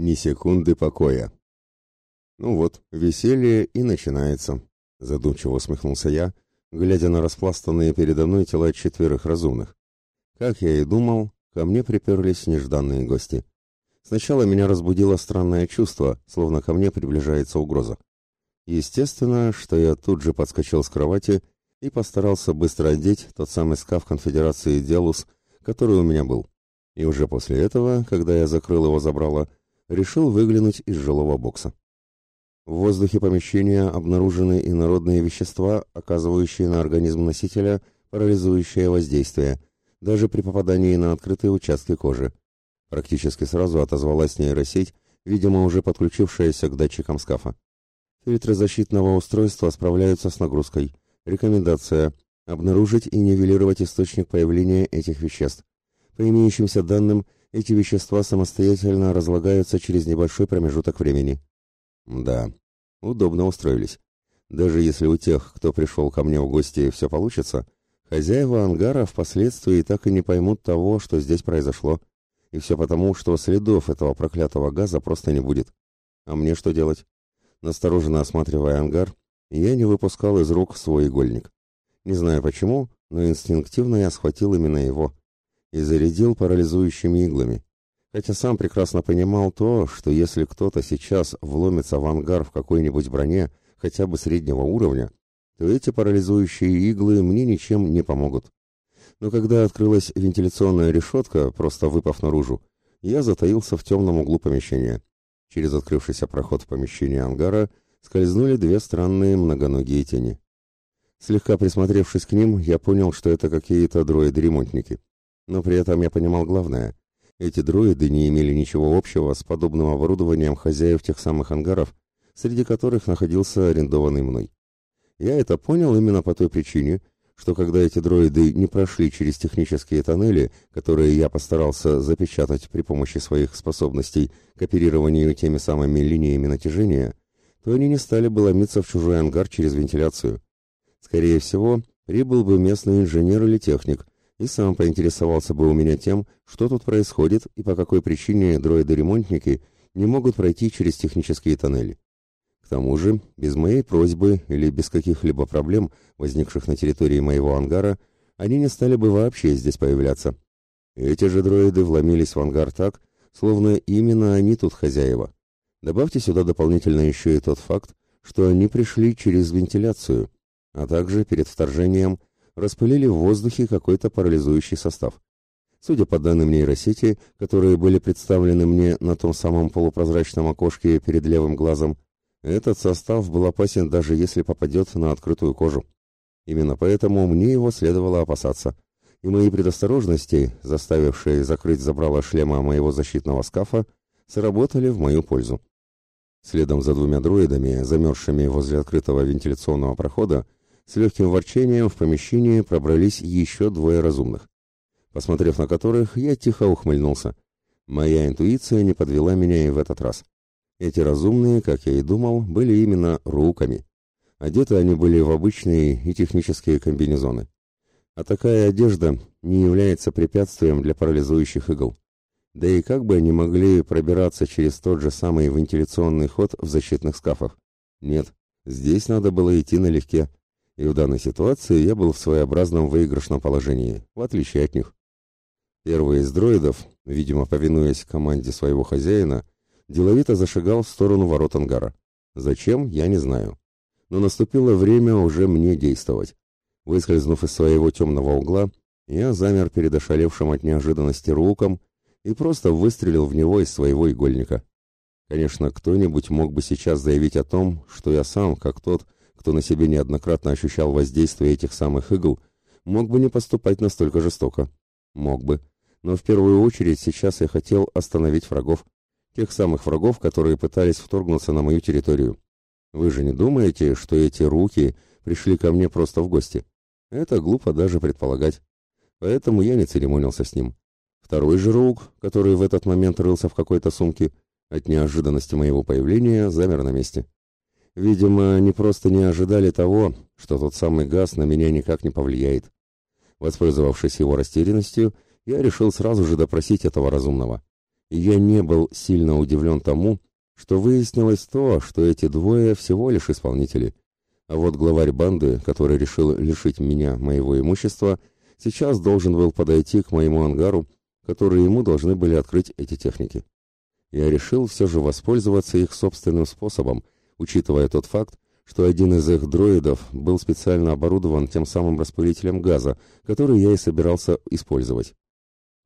Ни секунды покоя. Ну вот, веселье и начинается, задумчиво усмехнулся я, глядя на распластанные передо мной тела четверых разумных. Как я и думал, ко мне приперлись нежданные гости. Сначала меня разбудило странное чувство, словно ко мне приближается угроза. Естественно, что я тут же подскочил с кровати и постарался быстро одеть тот самый скаф конфедерации Делус, который у меня был. И уже после этого, когда я закрыл его забрало, решил выглянуть из жилого бокса. В воздухе помещения обнаружены инородные вещества, оказывающие на организм носителя парализующее воздействие, даже при попадании на открытые участки кожи. Практически сразу отозвалась нейросеть, видимо, уже подключившаяся к датчикам скафа. Фильтры защитного устройства справляются с нагрузкой. Рекомендация – обнаружить и нивелировать источник появления этих веществ. По имеющимся данным, эти вещества самостоятельно разлагаются через небольшой промежуток времени. Да, удобно устроились. Даже если у тех, кто пришел ко мне в гости, все получится, хозяева ангара впоследствии так и не поймут того, что здесь произошло. И все потому, что следов этого проклятого газа просто не будет. А мне что делать? Настороженно осматривая ангар, я не выпускал из рук свой игольник. Не знаю почему, но инстинктивно я схватил именно его и зарядил парализующими иглами хотя сам прекрасно понимал то, что если кто-то сейчас вломится в ангар в какой-нибудь броне, хотя бы среднего уровня, то эти парализующие иглы мне ничем не помогут. Но когда открылась вентиляционная решетка, просто выпав наружу, я затаился в темном углу помещения. Через открывшийся проход в помещение ангара скользнули две странные многоногие тени. Слегка присмотревшись к ним, я понял, что это какие-то дроиды-ремонтники. Но при этом я понимал главное. Эти дроиды не имели ничего общего с подобным оборудованием хозяев тех самых ангаров, среди которых находился арендованный мной. Я это понял именно по той причине, что когда эти дроиды не прошли через технические тоннели, которые я постарался запечатать при помощи своих способностей к оперированию теми самыми линиями натяжения, то они не стали бы ломиться в чужой ангар через вентиляцию. Скорее всего, прибыл бы местный инженер или техник, и сам поинтересовался бы у меня тем, что тут происходит и по какой причине дроиды-ремонтники не могут пройти через технические тоннели. К тому же, без моей просьбы или без каких-либо проблем, возникших на территории моего ангара, они не стали бы вообще здесь появляться. Эти же дроиды вломились в ангар так, словно именно они тут хозяева. Добавьте сюда дополнительно еще и тот факт, что они пришли через вентиляцию, а также перед вторжением – распылили в воздухе какой-то парализующий состав. Судя по данным нейросети, которые были представлены мне на том самом полупрозрачном окошке перед левым глазом, этот состав был опасен даже если попадет на открытую кожу. Именно поэтому мне его следовало опасаться. И мои предосторожности, заставившие закрыть забрало шлема моего защитного скафа, сработали в мою пользу. Следом за двумя дроидами, замерзшими возле открытого вентиляционного прохода, с легким ворчением в помещении пробрались еще двое разумных, посмотрев на которых, я тихо ухмыльнулся. Моя интуиция не подвела меня и в этот раз. Эти разумные, как я и думал, были именно руками. Одеты они были в обычные и технические комбинезоны. А такая одежда не является препятствием для парализующих игл. Да и как бы они могли пробираться через тот же самый вентиляционный ход в защитных скафах? Нет, здесь надо было идти налегке и в данной ситуации я был в своеобразном выигрышном положении, в отличие от них. Первый из дроидов, видимо, повинуясь команде своего хозяина, деловито зашагал в сторону ворот ангара. Зачем, я не знаю. Но наступило время уже мне действовать. Выскользнув из своего темного угла, я замер перед ошалевшим от неожиданности руком и просто выстрелил в него из своего игольника. Конечно, кто-нибудь мог бы сейчас заявить о том, что я сам, как тот, кто на себе неоднократно ощущал воздействие этих самых игл, мог бы не поступать настолько жестоко. Мог бы. Но в первую очередь сейчас я хотел остановить врагов. Тех самых врагов, которые пытались вторгнуться на мою территорию. Вы же не думаете, что эти руки пришли ко мне просто в гости? Это глупо даже предполагать. Поэтому я не церемонился с ним. Второй же рук, который в этот момент рылся в какой-то сумке, от неожиданности моего появления замер на месте. Видимо, они просто не ожидали того, что тот самый газ на меня никак не повлияет. Воспользовавшись его растерянностью, я решил сразу же допросить этого разумного. я не был сильно удивлен тому, что выяснилось то, что эти двое всего лишь исполнители. А вот главарь банды, который решил лишить меня моего имущества, сейчас должен был подойти к моему ангару, который ему должны были открыть эти техники. Я решил все же воспользоваться их собственным способом, учитывая тот факт, что один из их дроидов был специально оборудован тем самым распылителем газа, который я и собирался использовать.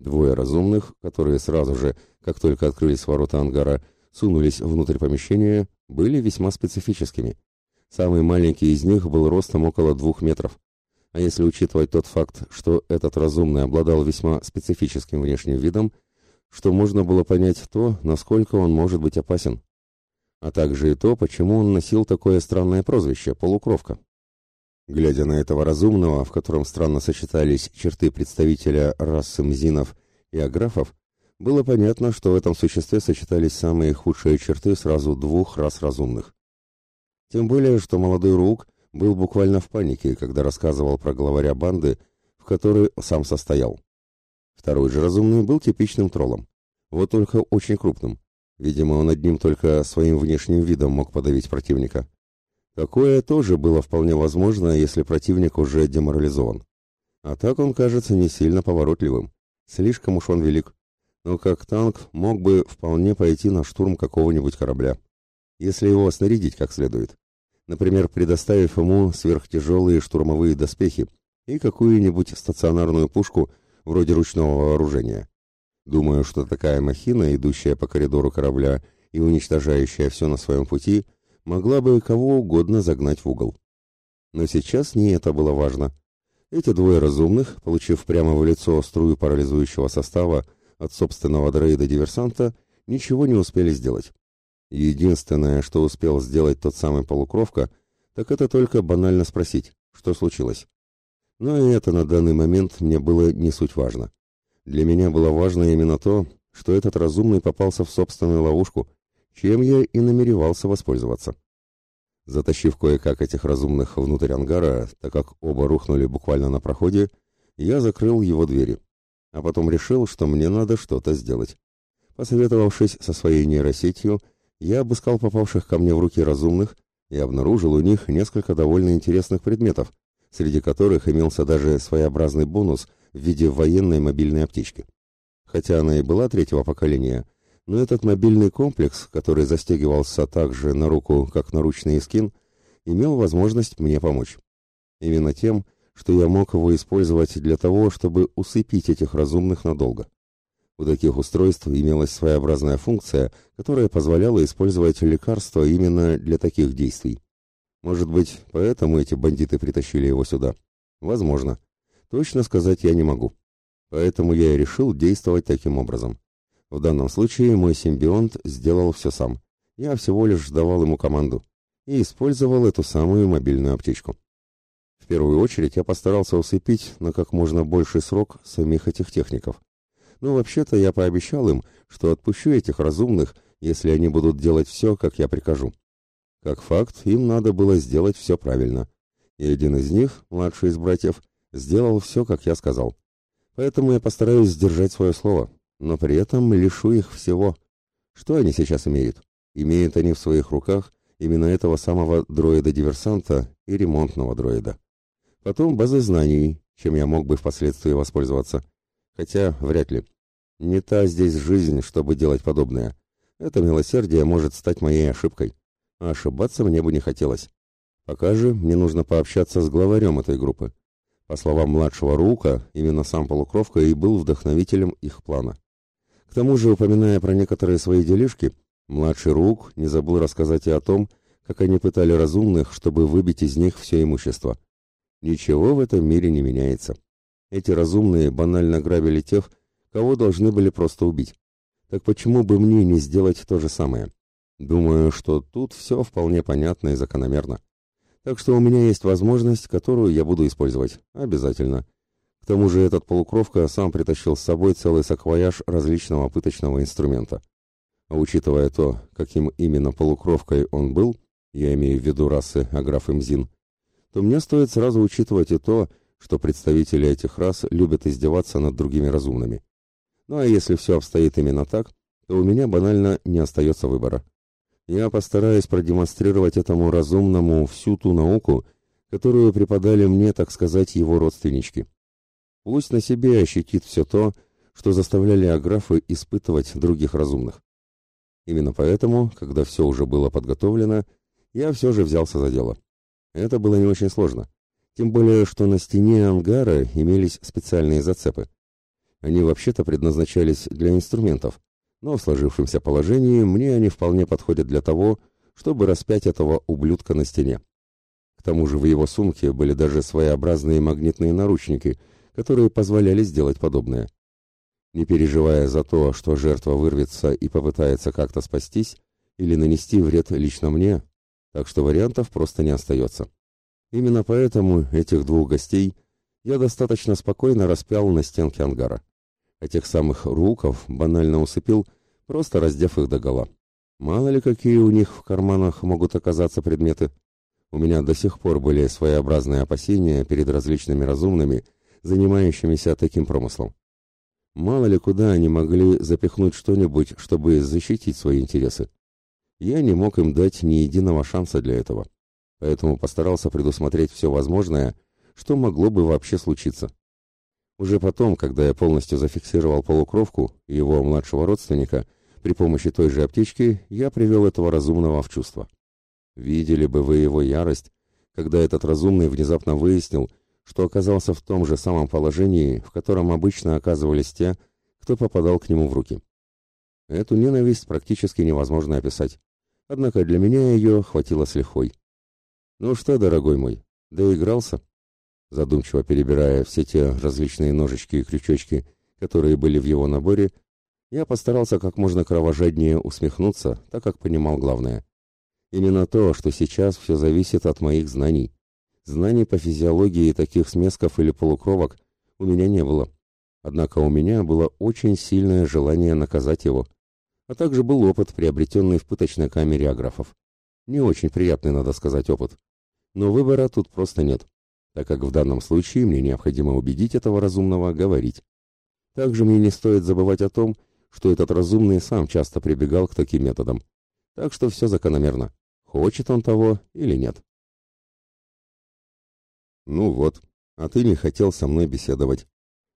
Двое разумных, которые сразу же, как только открылись ворота ангара, сунулись внутрь помещения, были весьма специфическими. Самый маленький из них был ростом около двух метров. А если учитывать тот факт, что этот разумный обладал весьма специфическим внешним видом, что можно было понять то, насколько он может быть опасен а также и то, почему он носил такое странное прозвище «полукровка». Глядя на этого разумного, в котором странно сочетались черты представителя расы мзинов и аграфов, было понятно, что в этом существе сочетались самые худшие черты сразу двух рас разумных. Тем более, что молодой Рук был буквально в панике, когда рассказывал про главаря банды, в которой сам состоял. Второй же разумный был типичным троллом, вот только очень крупным. Видимо, он одним только своим внешним видом мог подавить противника. Такое тоже было вполне возможно, если противник уже деморализован. А так он кажется не сильно поворотливым. Слишком уж он велик. Но как танк мог бы вполне пойти на штурм какого-нибудь корабля, если его снарядить как следует. Например, предоставив ему сверхтяжелые штурмовые доспехи и какую-нибудь стационарную пушку вроде ручного вооружения. Думаю, что такая махина, идущая по коридору корабля и уничтожающая все на своем пути, могла бы кого угодно загнать в угол. Но сейчас не это было важно. Эти двое разумных, получив прямо в лицо струю парализующего состава от собственного дроида-диверсанта, ничего не успели сделать. Единственное, что успел сделать тот самый полукровка, так это только банально спросить, что случилось. Но и это на данный момент мне было не суть важно. Для меня было важно именно то, что этот разумный попался в собственную ловушку, чем я и намеревался воспользоваться. Затащив кое-как этих разумных внутрь ангара, так как оба рухнули буквально на проходе, я закрыл его двери, а потом решил, что мне надо что-то сделать. Посоветовавшись со своей нейросетью, я обыскал попавших ко мне в руки разумных и обнаружил у них несколько довольно интересных предметов, среди которых имелся даже своеобразный бонус – в виде военной мобильной аптечки. Хотя она и была третьего поколения, но этот мобильный комплекс, который застегивался также на руку, как наручный скин, имел возможность мне помочь. Именно тем, что я мог его использовать для того, чтобы усыпить этих разумных надолго. У таких устройств имелась своеобразная функция, которая позволяла использовать лекарства именно для таких действий. Может быть, поэтому эти бандиты притащили его сюда? Возможно. Точно сказать я не могу. Поэтому я и решил действовать таким образом. В данном случае мой симбионт сделал все сам. Я всего лишь давал ему команду и использовал эту самую мобильную аптечку. В первую очередь я постарался усыпить на как можно больший срок самих этих техников. Но вообще-то я пообещал им, что отпущу этих разумных, если они будут делать все, как я прикажу. Как факт, им надо было сделать все правильно. И один из них, младший из братьев, сделал все, как я сказал. Поэтому я постараюсь сдержать свое слово, но при этом лишу их всего. Что они сейчас имеют? Имеют они в своих руках именно этого самого дроида-диверсанта и ремонтного дроида. Потом базы знаний, чем я мог бы впоследствии воспользоваться. Хотя, вряд ли. Не та здесь жизнь, чтобы делать подобное. Это милосердие может стать моей ошибкой. А ошибаться мне бы не хотелось. Пока же мне нужно пообщаться с главарем этой группы. По словам младшего Рука, именно сам Полукровка и был вдохновителем их плана. К тому же, упоминая про некоторые свои делишки, младший Рук не забыл рассказать и о том, как они пытали разумных, чтобы выбить из них все имущество. Ничего в этом мире не меняется. Эти разумные банально грабили тех, кого должны были просто убить. Так почему бы мне не сделать то же самое? Думаю, что тут все вполне понятно и закономерно. Так что у меня есть возможность, которую я буду использовать. Обязательно. К тому же этот полукровка сам притащил с собой целый саквояж различного пыточного инструмента. А учитывая то, каким именно полукровкой он был, я имею в виду расы Аграф и то мне стоит сразу учитывать и то, что представители этих рас любят издеваться над другими разумными. Ну а если все обстоит именно так, то у меня банально не остается выбора. Я постараюсь продемонстрировать этому разумному всю ту науку, которую преподали мне, так сказать, его родственнички. Пусть на себе ощутит все то, что заставляли аграфы испытывать других разумных. Именно поэтому, когда все уже было подготовлено, я все же взялся за дело. Это было не очень сложно. Тем более, что на стене ангара имелись специальные зацепы. Они вообще-то предназначались для инструментов, но в сложившемся положении мне они вполне подходят для того, чтобы распять этого ублюдка на стене. К тому же в его сумке были даже своеобразные магнитные наручники, которые позволяли сделать подобное. Не переживая за то, что жертва вырвется и попытается как-то спастись или нанести вред лично мне, так что вариантов просто не остается. Именно поэтому этих двух гостей я достаточно спокойно распял на стенке ангара. Этих самых руков банально усыпил, просто раздев их догола. Мало ли какие у них в карманах могут оказаться предметы. У меня до сих пор были своеобразные опасения перед различными разумными, занимающимися таким промыслом. Мало ли куда они могли запихнуть что-нибудь, чтобы защитить свои интересы. Я не мог им дать ни единого шанса для этого. Поэтому постарался предусмотреть все возможное, что могло бы вообще случиться. Уже потом, когда я полностью зафиксировал полукровку его младшего родственника, при помощи той же аптечки я привел этого разумного в чувство. Видели бы вы его ярость, когда этот разумный внезапно выяснил, что оказался в том же самом положении, в котором обычно оказывались те, кто попадал к нему в руки. Эту ненависть практически невозможно описать. Однако для меня ее хватило с лихвой. «Ну что, дорогой мой, доигрался?» Задумчиво перебирая все те различные ножички и крючочки, которые были в его наборе, я постарался как можно кровожаднее усмехнуться, так как понимал главное. Именно то, что сейчас все зависит от моих знаний. Знаний по физиологии таких смесков или полукровок у меня не было. Однако у меня было очень сильное желание наказать его. А также был опыт, приобретенный в пыточной камере аграфов. Не очень приятный, надо сказать, опыт. Но выбора тут просто нет, так как в данном случае мне необходимо убедить этого разумного говорить. Также мне не стоит забывать о том, что этот разумный сам часто прибегал к таким методам. Так что все закономерно. Хочет он того или нет. «Ну вот, а ты не хотел со мной беседовать».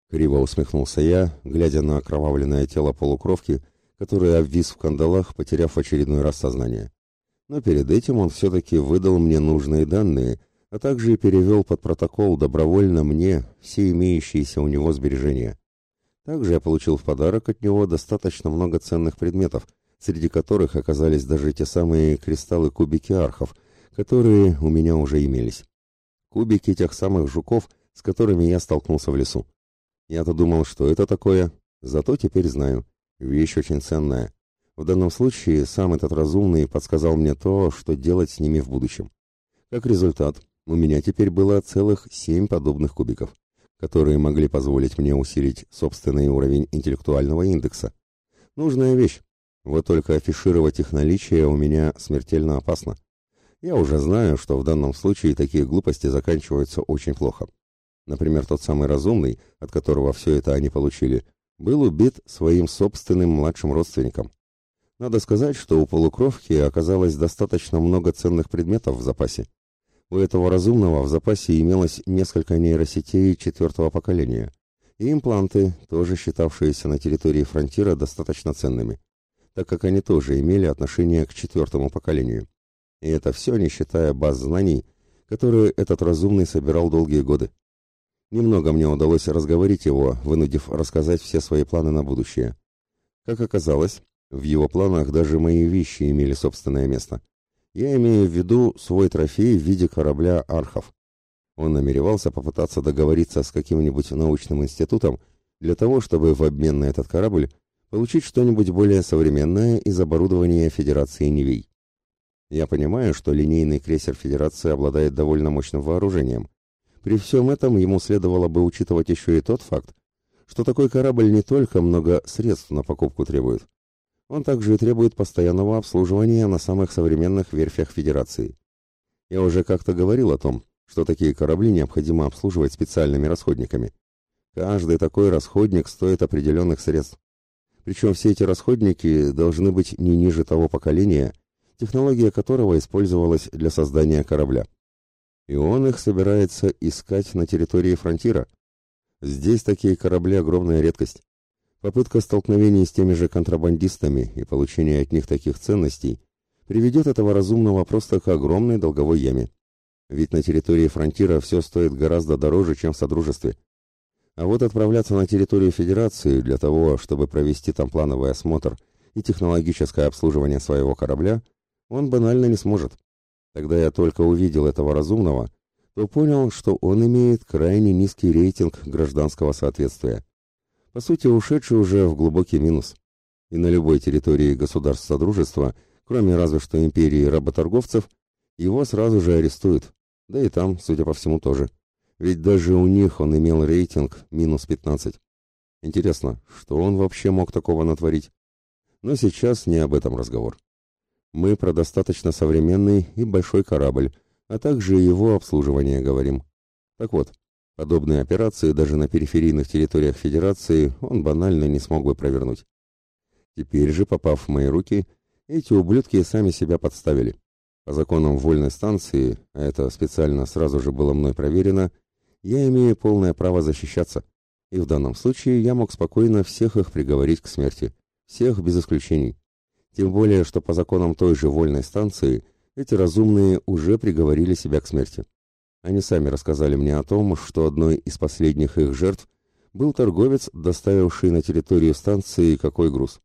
Криво усмехнулся я, глядя на окровавленное тело полукровки, который обвис в кандалах, потеряв в очередной раз сознание. Но перед этим он все-таки выдал мне нужные данные, а также перевел под протокол добровольно мне все имеющиеся у него сбережения. Также я получил в подарок от него достаточно много ценных предметов, среди которых оказались даже те самые кристаллы-кубики архов, которые у меня уже имелись кубики тех самых жуков, с которыми я столкнулся в лесу. Я-то думал, что это такое, зато теперь знаю. Вещь очень ценная. В данном случае сам этот разумный подсказал мне то, что делать с ними в будущем. Как результат, у меня теперь было целых семь подобных кубиков, которые могли позволить мне усилить собственный уровень интеллектуального индекса. Нужная вещь. Вот только афишировать их наличие у меня смертельно опасно. Я уже знаю, что в данном случае такие глупости заканчиваются очень плохо. Например, тот самый разумный, от которого все это они получили, был убит своим собственным младшим родственником. Надо сказать, что у полукровки оказалось достаточно много ценных предметов в запасе. У этого разумного в запасе имелось несколько нейросетей четвертого поколения и импланты, тоже считавшиеся на территории фронтира достаточно ценными, так как они тоже имели отношение к четвертому поколению. И это все не считая баз знаний, которые этот разумный собирал долгие годы. Немного мне удалось разговорить его, вынудив рассказать все свои планы на будущее. Как оказалось, в его планах даже мои вещи имели собственное место. Я имею в виду свой трофей в виде корабля «Архов». Он намеревался попытаться договориться с каким-нибудь научным институтом для того, чтобы в обмен на этот корабль получить что-нибудь более современное из оборудования Федерации Невей. Я понимаю, что линейный крейсер Федерации обладает довольно мощным вооружением. При всем этом ему следовало бы учитывать еще и тот факт, что такой корабль не только много средств на покупку требует, он также и требует постоянного обслуживания на самых современных верфях Федерации. Я уже как-то говорил о том, что такие корабли необходимо обслуживать специальными расходниками. Каждый такой расходник стоит определенных средств. Причем все эти расходники должны быть не ниже того поколения, технология которого использовалась для создания корабля. И он их собирается искать на территории фронтира. Здесь такие корабли огромная редкость. Попытка столкновений с теми же контрабандистами и получения от них таких ценностей приведет этого разумного просто к огромной долговой яме. Ведь на территории фронтира все стоит гораздо дороже, чем в Содружестве. А вот отправляться на территорию Федерации для того, чтобы провести там плановый осмотр и технологическое обслуживание своего корабля, он банально не сможет. Когда я только увидел этого разумного, то понял, что он имеет крайне низкий рейтинг гражданского соответствия. По сути, ушедший уже в глубокий минус. И на любой территории государств Содружества, кроме разве что империи работорговцев, его сразу же арестуют. Да и там, судя по всему, тоже. Ведь даже у них он имел рейтинг минус 15. Интересно, что он вообще мог такого натворить? Но сейчас не об этом разговор. Мы про достаточно современный и большой корабль, а также его обслуживание говорим. Так вот, подобные операции даже на периферийных территориях Федерации он банально не смог бы провернуть. Теперь же, попав в мои руки, эти ублюдки сами себя подставили. По законам вольной станции, а это специально сразу же было мной проверено, я имею полное право защищаться, и в данном случае я мог спокойно всех их приговорить к смерти, всех без исключений. Тем более, что по законам той же вольной станции эти разумные уже приговорили себя к смерти. Они сами рассказали мне о том, что одной из последних их жертв был торговец, доставивший на территорию станции какой груз.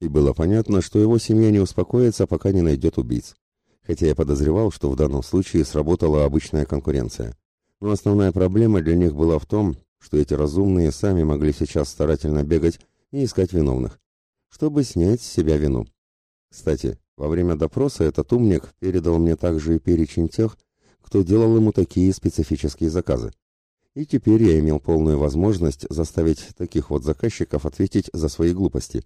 И было понятно, что его семья не успокоится, пока не найдет убийц. Хотя я подозревал, что в данном случае сработала обычная конкуренция. Но основная проблема для них была в том, что эти разумные сами могли сейчас старательно бегать и искать виновных чтобы снять с себя вину. Кстати, во время допроса этот умник передал мне также и перечень тех, кто делал ему такие специфические заказы. И теперь я имел полную возможность заставить таких вот заказчиков ответить за свои глупости.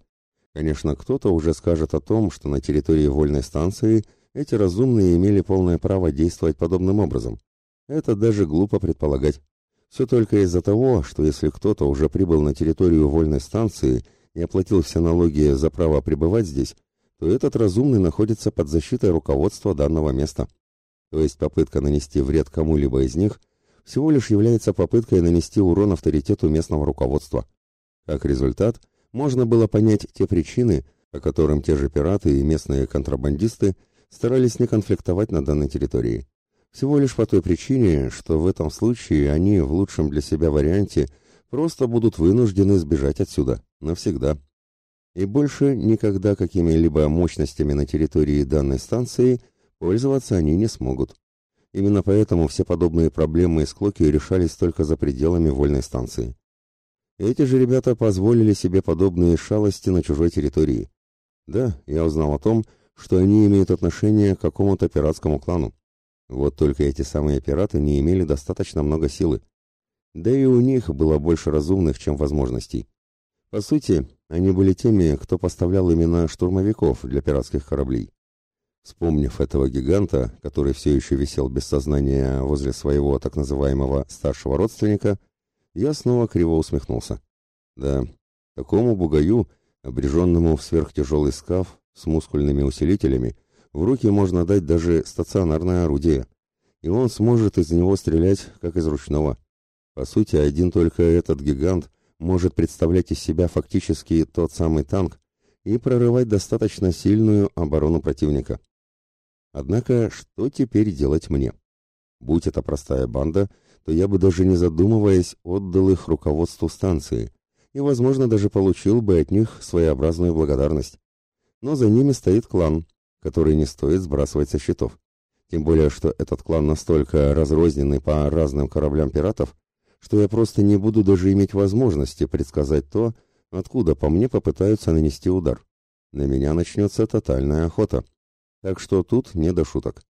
Конечно, кто-то уже скажет о том, что на территории вольной станции эти разумные имели полное право действовать подобным образом. Это даже глупо предполагать. Все только из-за того, что если кто-то уже прибыл на территорию вольной станции и оплатил все налоги за право пребывать здесь, то этот разумный находится под защитой руководства данного места. То есть попытка нанести вред кому-либо из них всего лишь является попыткой нанести урон авторитету местного руководства. Как результат, можно было понять те причины, по которым те же пираты и местные контрабандисты старались не конфликтовать на данной территории. Всего лишь по той причине, что в этом случае они в лучшем для себя варианте – просто будут вынуждены сбежать отсюда навсегда. И больше никогда какими-либо мощностями на территории данной станции пользоваться они не смогут. Именно поэтому все подобные проблемы и склоки решались только за пределами вольной станции. Эти же ребята позволили себе подобные шалости на чужой территории. Да, я узнал о том, что они имеют отношение к какому-то пиратскому клану. Вот только эти самые пираты не имели достаточно много силы. Да и у них было больше разумных, чем возможностей. По сути, они были теми, кто поставлял именно штурмовиков для пиратских кораблей. Вспомнив этого гиганта, который все еще висел без сознания возле своего так называемого старшего родственника, я снова криво усмехнулся. Да, такому бугаю, обреженному в сверхтяжелый скаф с мускульными усилителями, в руки можно дать даже стационарное орудие, и он сможет из него стрелять, как из ручного. По сути, один только этот гигант может представлять из себя фактически тот самый танк и прорывать достаточно сильную оборону противника. Однако, что теперь делать мне? Будь это простая банда, то я бы даже не задумываясь отдал их руководству станции и, возможно, даже получил бы от них своеобразную благодарность. Но за ними стоит клан, который не стоит сбрасывать со счетов. Тем более, что этот клан настолько разрозненный по разным кораблям пиратов, что я просто не буду даже иметь возможности предсказать то, откуда по мне попытаются нанести удар. На меня начнется тотальная охота. Так что тут не до шуток.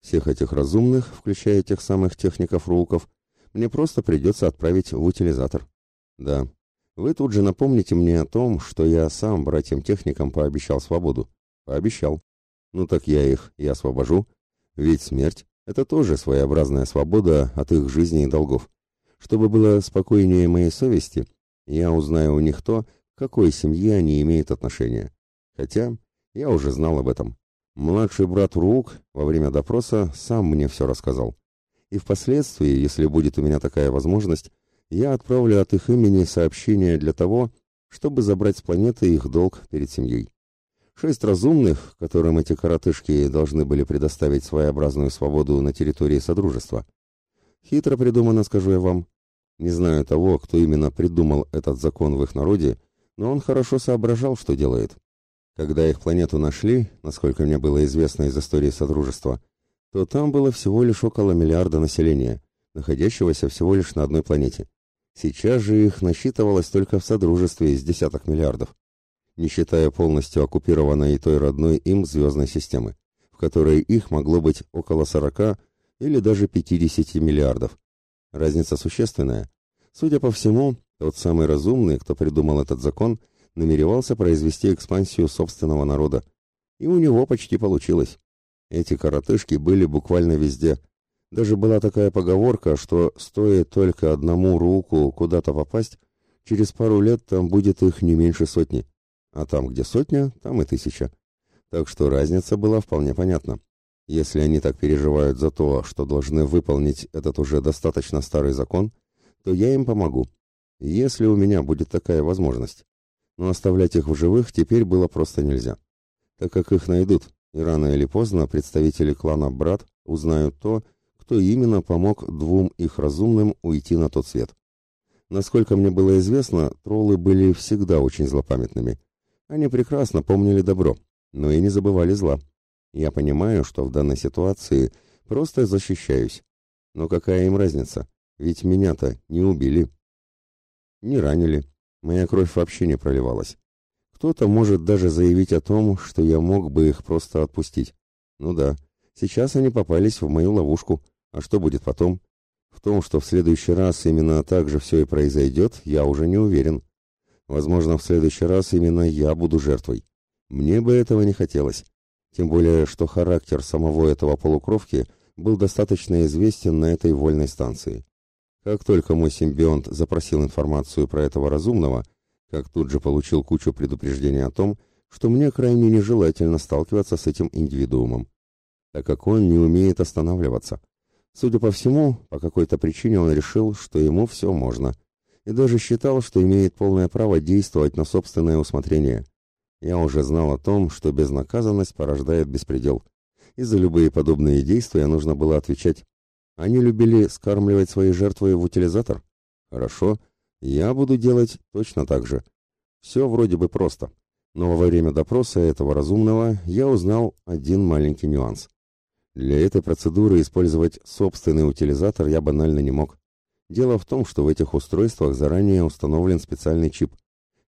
Всех этих разумных, включая тех самых техников-рулков, мне просто придется отправить в утилизатор. Да, вы тут же напомните мне о том, что я сам братьям-техникам пообещал свободу. Пообещал. Ну так я их и освобожу. Ведь смерть — это тоже своеобразная свобода от их жизни и долгов. Чтобы было спокойнее моей совести, я узнаю у них то, к какой семье они имеют отношение. Хотя я уже знал об этом. Младший брат Рук во время допроса сам мне все рассказал. И впоследствии, если будет у меня такая возможность, я отправлю от их имени сообщение для того, чтобы забрать с планеты их долг перед семьей. Шесть разумных, которым эти коротышки должны были предоставить своеобразную свободу на территории Содружества. Хитро придумано, скажу я вам. Не знаю того, кто именно придумал этот закон в их народе, но он хорошо соображал, что делает. Когда их планету нашли, насколько мне было известно из истории Содружества, то там было всего лишь около миллиарда населения, находящегося всего лишь на одной планете. Сейчас же их насчитывалось только в Содружестве из десяток миллиардов, не считая полностью оккупированной и той родной им звездной системы, в которой их могло быть около 40 или даже 50 миллиардов. Разница существенная. Судя по всему, тот самый разумный, кто придумал этот закон, намеревался произвести экспансию собственного народа. И у него почти получилось. Эти коротышки были буквально везде. Даже была такая поговорка, что стоит только одному руку куда-то попасть, через пару лет там будет их не меньше сотни. А там, где сотня, там и тысяча. Так что разница была вполне понятна. Если они так переживают за то, что должны выполнить этот уже достаточно старый закон, то я им помогу. Если у меня будет такая возможность но оставлять их в живых теперь было просто нельзя, так как их найдут, и рано или поздно представители клана Брат узнают то, кто именно помог двум их разумным уйти на тот свет. Насколько мне было известно, троллы были всегда очень злопамятными. Они прекрасно помнили добро, но и не забывали зла. Я понимаю, что в данной ситуации просто защищаюсь. Но какая им разница? Ведь меня-то не убили. Не ранили, Моя кровь вообще не проливалась. Кто-то может даже заявить о том, что я мог бы их просто отпустить. Ну да, сейчас они попались в мою ловушку. А что будет потом? В том, что в следующий раз именно так же все и произойдет, я уже не уверен. Возможно, в следующий раз именно я буду жертвой. Мне бы этого не хотелось. Тем более, что характер самого этого полукровки был достаточно известен на этой вольной станции. Как только мой симбионт запросил информацию про этого разумного, как тут же получил кучу предупреждений о том, что мне крайне нежелательно сталкиваться с этим индивидуумом, так как он не умеет останавливаться. Судя по всему, по какой-то причине он решил, что ему все можно, и даже считал, что имеет полное право действовать на собственное усмотрение. Я уже знал о том, что безнаказанность порождает беспредел, и за любые подобные действия нужно было отвечать они любили скармливать свои жертвы в утилизатор? Хорошо, я буду делать точно так же. Все вроде бы просто. Но во время допроса этого разумного я узнал один маленький нюанс. Для этой процедуры использовать собственный утилизатор я банально не мог. Дело в том, что в этих устройствах заранее установлен специальный чип,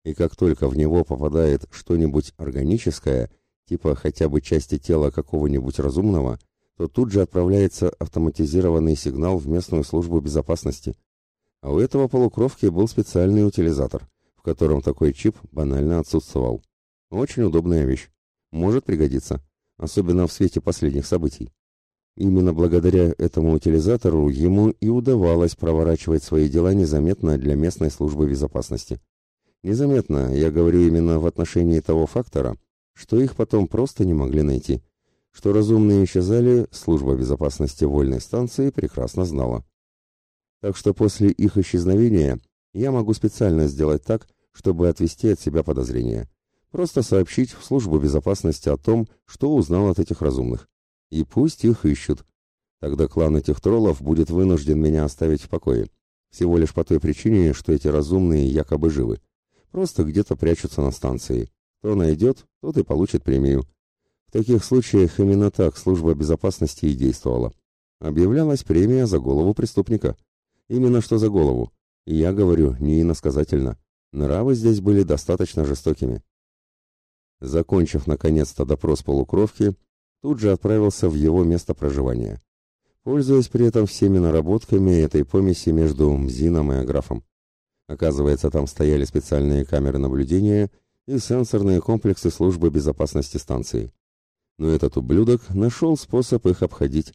и как только в него попадает что-нибудь органическое, типа хотя бы части тела какого-нибудь разумного, то тут же отправляется автоматизированный сигнал в местную службу безопасности. А у этого полукровки был специальный утилизатор, в котором такой чип банально отсутствовал. Очень удобная вещь. Может пригодиться, особенно в свете последних событий. Именно благодаря этому утилизатору ему и удавалось проворачивать свои дела незаметно для местной службы безопасности. Незаметно, я говорю именно в отношении того фактора, что их потом просто не могли найти что разумные исчезали, служба безопасности вольной станции прекрасно знала. Так что после их исчезновения я могу специально сделать так, чтобы отвести от себя подозрения. Просто сообщить в службу безопасности о том, что узнал от этих разумных. И пусть их ищут. Тогда клан этих троллов будет вынужден меня оставить в покое. Всего лишь по той причине, что эти разумные якобы живы. Просто где-то прячутся на станции. Кто найдет, тот и получит премию. В таких случаях именно так служба безопасности и действовала. Объявлялась премия за голову преступника. Именно что за голову. И я говорю не иносказательно. Нравы здесь были достаточно жестокими. Закончив наконец-то допрос полукровки, тут же отправился в его место проживания, пользуясь при этом всеми наработками этой помеси между Мзином и Аграфом. Оказывается, там стояли специальные камеры наблюдения и сенсорные комплексы службы безопасности станции но этот ублюдок нашел способ их обходить.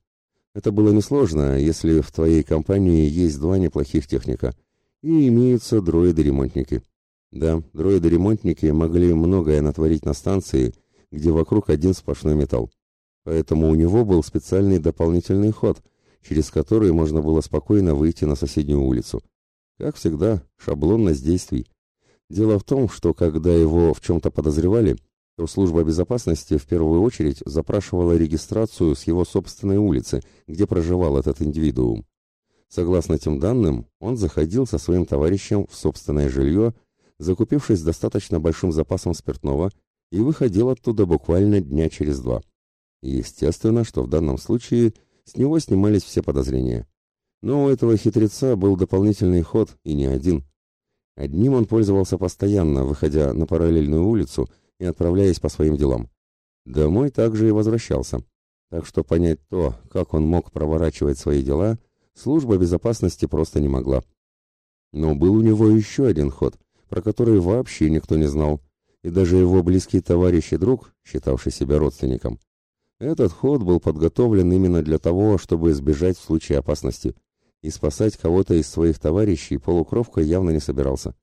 Это было несложно, если в твоей компании есть два неплохих техника и имеются дроиды-ремонтники. Да, дроиды-ремонтники могли многое натворить на станции, где вокруг один сплошной металл. Поэтому у него был специальный дополнительный ход, через который можно было спокойно выйти на соседнюю улицу. Как всегда, шаблонность действий. Дело в том, что когда его в чем-то подозревали, то служба безопасности в первую очередь запрашивала регистрацию с его собственной улицы, где проживал этот индивидуум. Согласно этим данным, он заходил со своим товарищем в собственное жилье, закупившись достаточно большим запасом спиртного, и выходил оттуда буквально дня через два. естественно, что в данном случае с него снимались все подозрения. Но у этого хитреца был дополнительный ход, и не один. Одним он пользовался постоянно, выходя на параллельную улицу и отправляясь по своим делам. Домой также и возвращался. Так что понять то, как он мог проворачивать свои дела, служба безопасности просто не могла. Но был у него еще один ход, про который вообще никто не знал, и даже его близкий товарищ и друг, считавший себя родственником. Этот ход был подготовлен именно для того, чтобы избежать в случае опасности – и спасать кого-то из своих товарищей полукровка явно не собирался,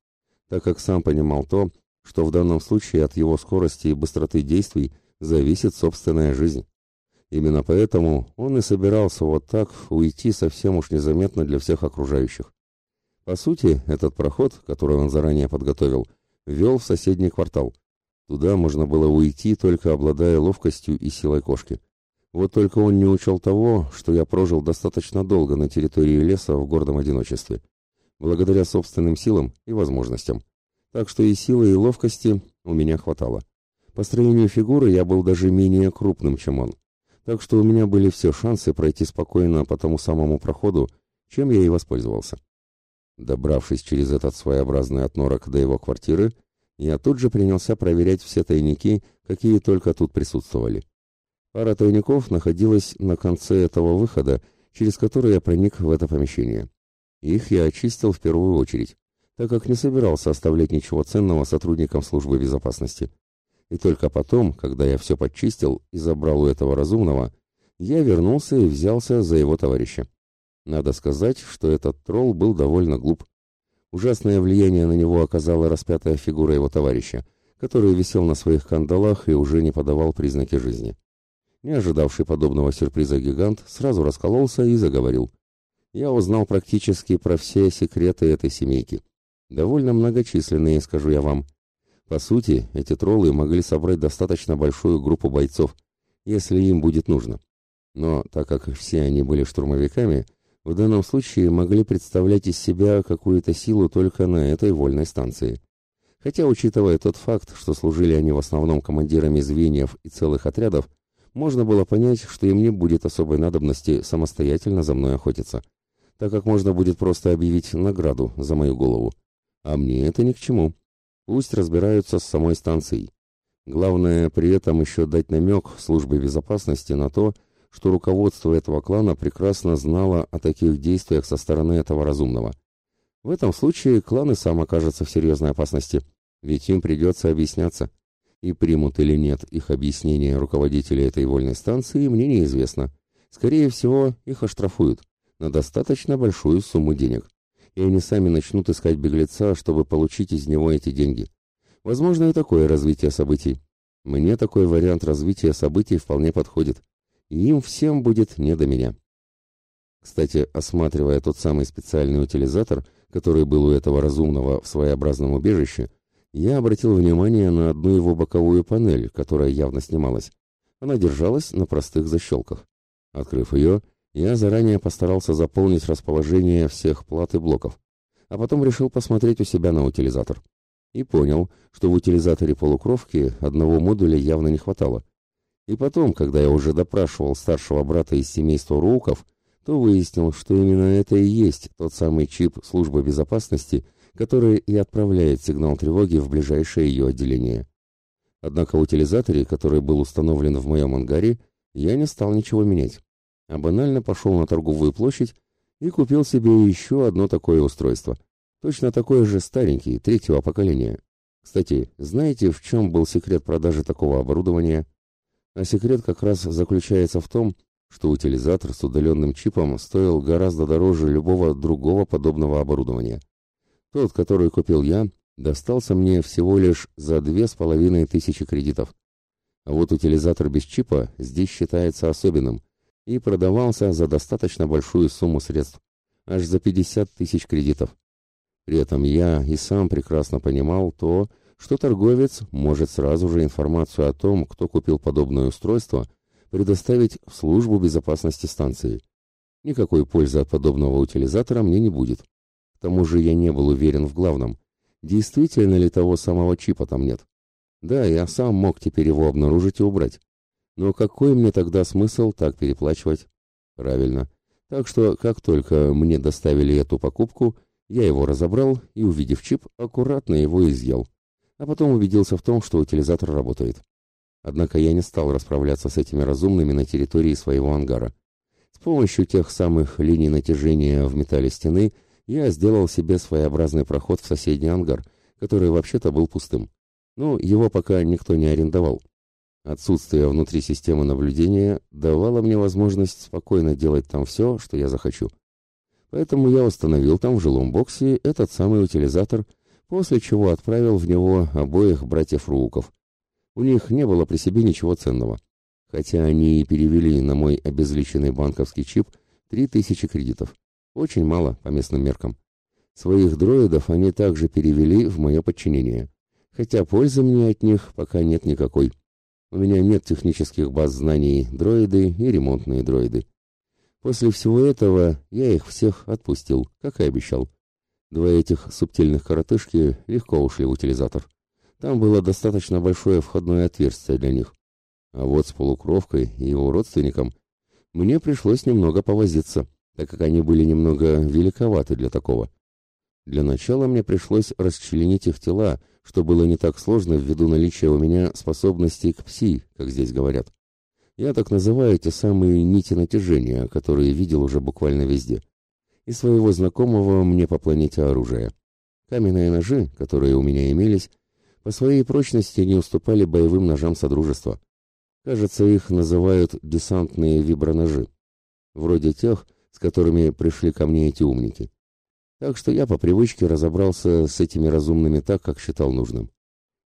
так как сам понимал то, что в данном случае от его скорости и быстроты действий зависит собственная жизнь. Именно поэтому он и собирался вот так уйти совсем уж незаметно для всех окружающих. По сути, этот проход, который он заранее подготовил, вел в соседний квартал. Туда можно было уйти, только обладая ловкостью и силой кошки. Вот только он не учел того, что я прожил достаточно долго на территории леса в гордом одиночестве, благодаря собственным силам и возможностям. Так что и силы, и ловкости у меня хватало. По строению фигуры я был даже менее крупным, чем он. Так что у меня были все шансы пройти спокойно по тому самому проходу, чем я и воспользовался. Добравшись через этот своеобразный отнорок до его квартиры, я тут же принялся проверять все тайники, какие только тут присутствовали. Пара тайников находилась на конце этого выхода, через который я проник в это помещение. Их я очистил в первую очередь, так как не собирался оставлять ничего ценного сотрудникам службы безопасности. И только потом, когда я все подчистил и забрал у этого разумного, я вернулся и взялся за его товарища. Надо сказать, что этот тролл был довольно глуп. Ужасное влияние на него оказала распятая фигура его товарища, который висел на своих кандалах и уже не подавал признаки жизни. Не ожидавший подобного сюрприза гигант сразу раскололся и заговорил. Я узнал практически про все секреты этой семейки. Довольно многочисленные, скажу я вам. По сути, эти троллы могли собрать достаточно большую группу бойцов, если им будет нужно. Но так как все они были штурмовиками, в данном случае могли представлять из себя какую-то силу только на этой вольной станции. Хотя, учитывая тот факт, что служили они в основном командирами звеньев и целых отрядов, можно было понять, что им не будет особой надобности самостоятельно за мной охотиться, так как можно будет просто объявить награду за мою голову. А мне это ни к чему. Пусть разбираются с самой станцией. Главное при этом еще дать намек службе безопасности на то, что руководство этого клана прекрасно знало о таких действиях со стороны этого разумного. В этом случае клан и сам окажется в серьезной опасности, ведь им придется объясняться и примут или нет их объяснения руководители этой вольной станции, мне неизвестно. Скорее всего, их оштрафуют на достаточно большую сумму денег. И они сами начнут искать беглеца, чтобы получить из него эти деньги. Возможно и такое развитие событий. Мне такой вариант развития событий вполне подходит. И им всем будет не до меня. Кстати, осматривая тот самый специальный утилизатор, который был у этого разумного в своеобразном убежище, я обратил внимание на одну его боковую панель, которая явно снималась. Она держалась на простых защелках. Открыв ее, я заранее постарался заполнить расположение всех плат и блоков, а потом решил посмотреть у себя на утилизатор. И понял, что в утилизаторе полукровки одного модуля явно не хватало. И потом, когда я уже допрашивал старшего брата из семейства Роуков, то выяснил, что именно это и есть тот самый чип службы безопасности, который и отправляет сигнал тревоги в ближайшее ее отделение. Однако в утилизаторе, который был установлен в моем ангаре, я не стал ничего менять, а банально пошел на торговую площадь и купил себе еще одно такое устройство. Точно такое же старенький, третьего поколения. Кстати, знаете, в чем был секрет продажи такого оборудования? А секрет как раз заключается в том, что утилизатор с удаленным чипом стоил гораздо дороже любого другого подобного оборудования. Тот, который купил я, достался мне всего лишь за две с половиной тысячи кредитов. А вот утилизатор без чипа здесь считается особенным и продавался за достаточно большую сумму средств, аж за 50 тысяч кредитов. При этом я и сам прекрасно понимал то, что торговец может сразу же информацию о том, кто купил подобное устройство, предоставить в службу безопасности станции. Никакой пользы от подобного утилизатора мне не будет. К тому же я не был уверен в главном. Действительно ли того самого чипа там нет? Да, я сам мог теперь его обнаружить и убрать. Но какой мне тогда смысл так переплачивать? Правильно. Так что, как только мне доставили эту покупку, я его разобрал и, увидев чип, аккуратно его изъял а потом убедился в том, что утилизатор работает. Однако я не стал расправляться с этими разумными на территории своего ангара. С помощью тех самых линий натяжения в металле стены я сделал себе своеобразный проход в соседний ангар, который вообще-то был пустым. Но его пока никто не арендовал. Отсутствие внутри системы наблюдения давало мне возможность спокойно делать там все, что я захочу. Поэтому я установил там в жилом боксе этот самый утилизатор – после чего отправил в него обоих братьев Руков. У них не было при себе ничего ценного, хотя они и перевели на мой обезличенный банковский чип 3000 кредитов. Очень мало по местным меркам. Своих дроидов они также перевели в мое подчинение, хотя пользы мне от них пока нет никакой. У меня нет технических баз знаний дроиды и ремонтные дроиды. После всего этого я их всех отпустил, как и обещал. Два этих субтильных коротышки легко ушли в утилизатор. Там было достаточно большое входное отверстие для них. А вот с полукровкой и его родственником мне пришлось немного повозиться, так как они были немного великоваты для такого. Для начала мне пришлось расчленить их тела, что было не так сложно ввиду наличия у меня способностей к пси, как здесь говорят. Я так называю эти самые нити натяжения, которые видел уже буквально везде и своего знакомого мне по планете оружия. Каменные ножи, которые у меня имелись, по своей прочности не уступали боевым ножам Содружества. Кажется, их называют десантные виброножи, вроде тех, с которыми пришли ко мне эти умники. Так что я по привычке разобрался с этими разумными так, как считал нужным.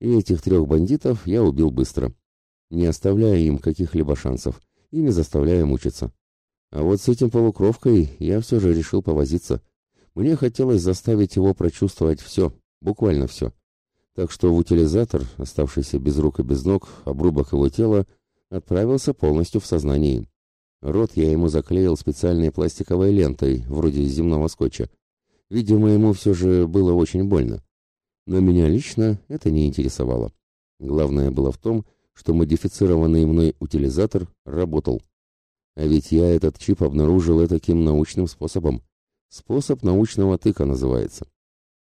И этих трех бандитов я убил быстро, не оставляя им каких-либо шансов и не заставляя мучиться. А вот с этим полукровкой я все же решил повозиться. Мне хотелось заставить его прочувствовать все, буквально все. Так что в утилизатор, оставшийся без рук и без ног, обрубок его тела, отправился полностью в сознании. Рот я ему заклеил специальной пластиковой лентой, вроде земного скотча. Видимо, ему все же было очень больно. Но меня лично это не интересовало. Главное было в том, что модифицированный мной утилизатор работал. А ведь я этот чип обнаружил таким научным способом. Способ научного тыка называется.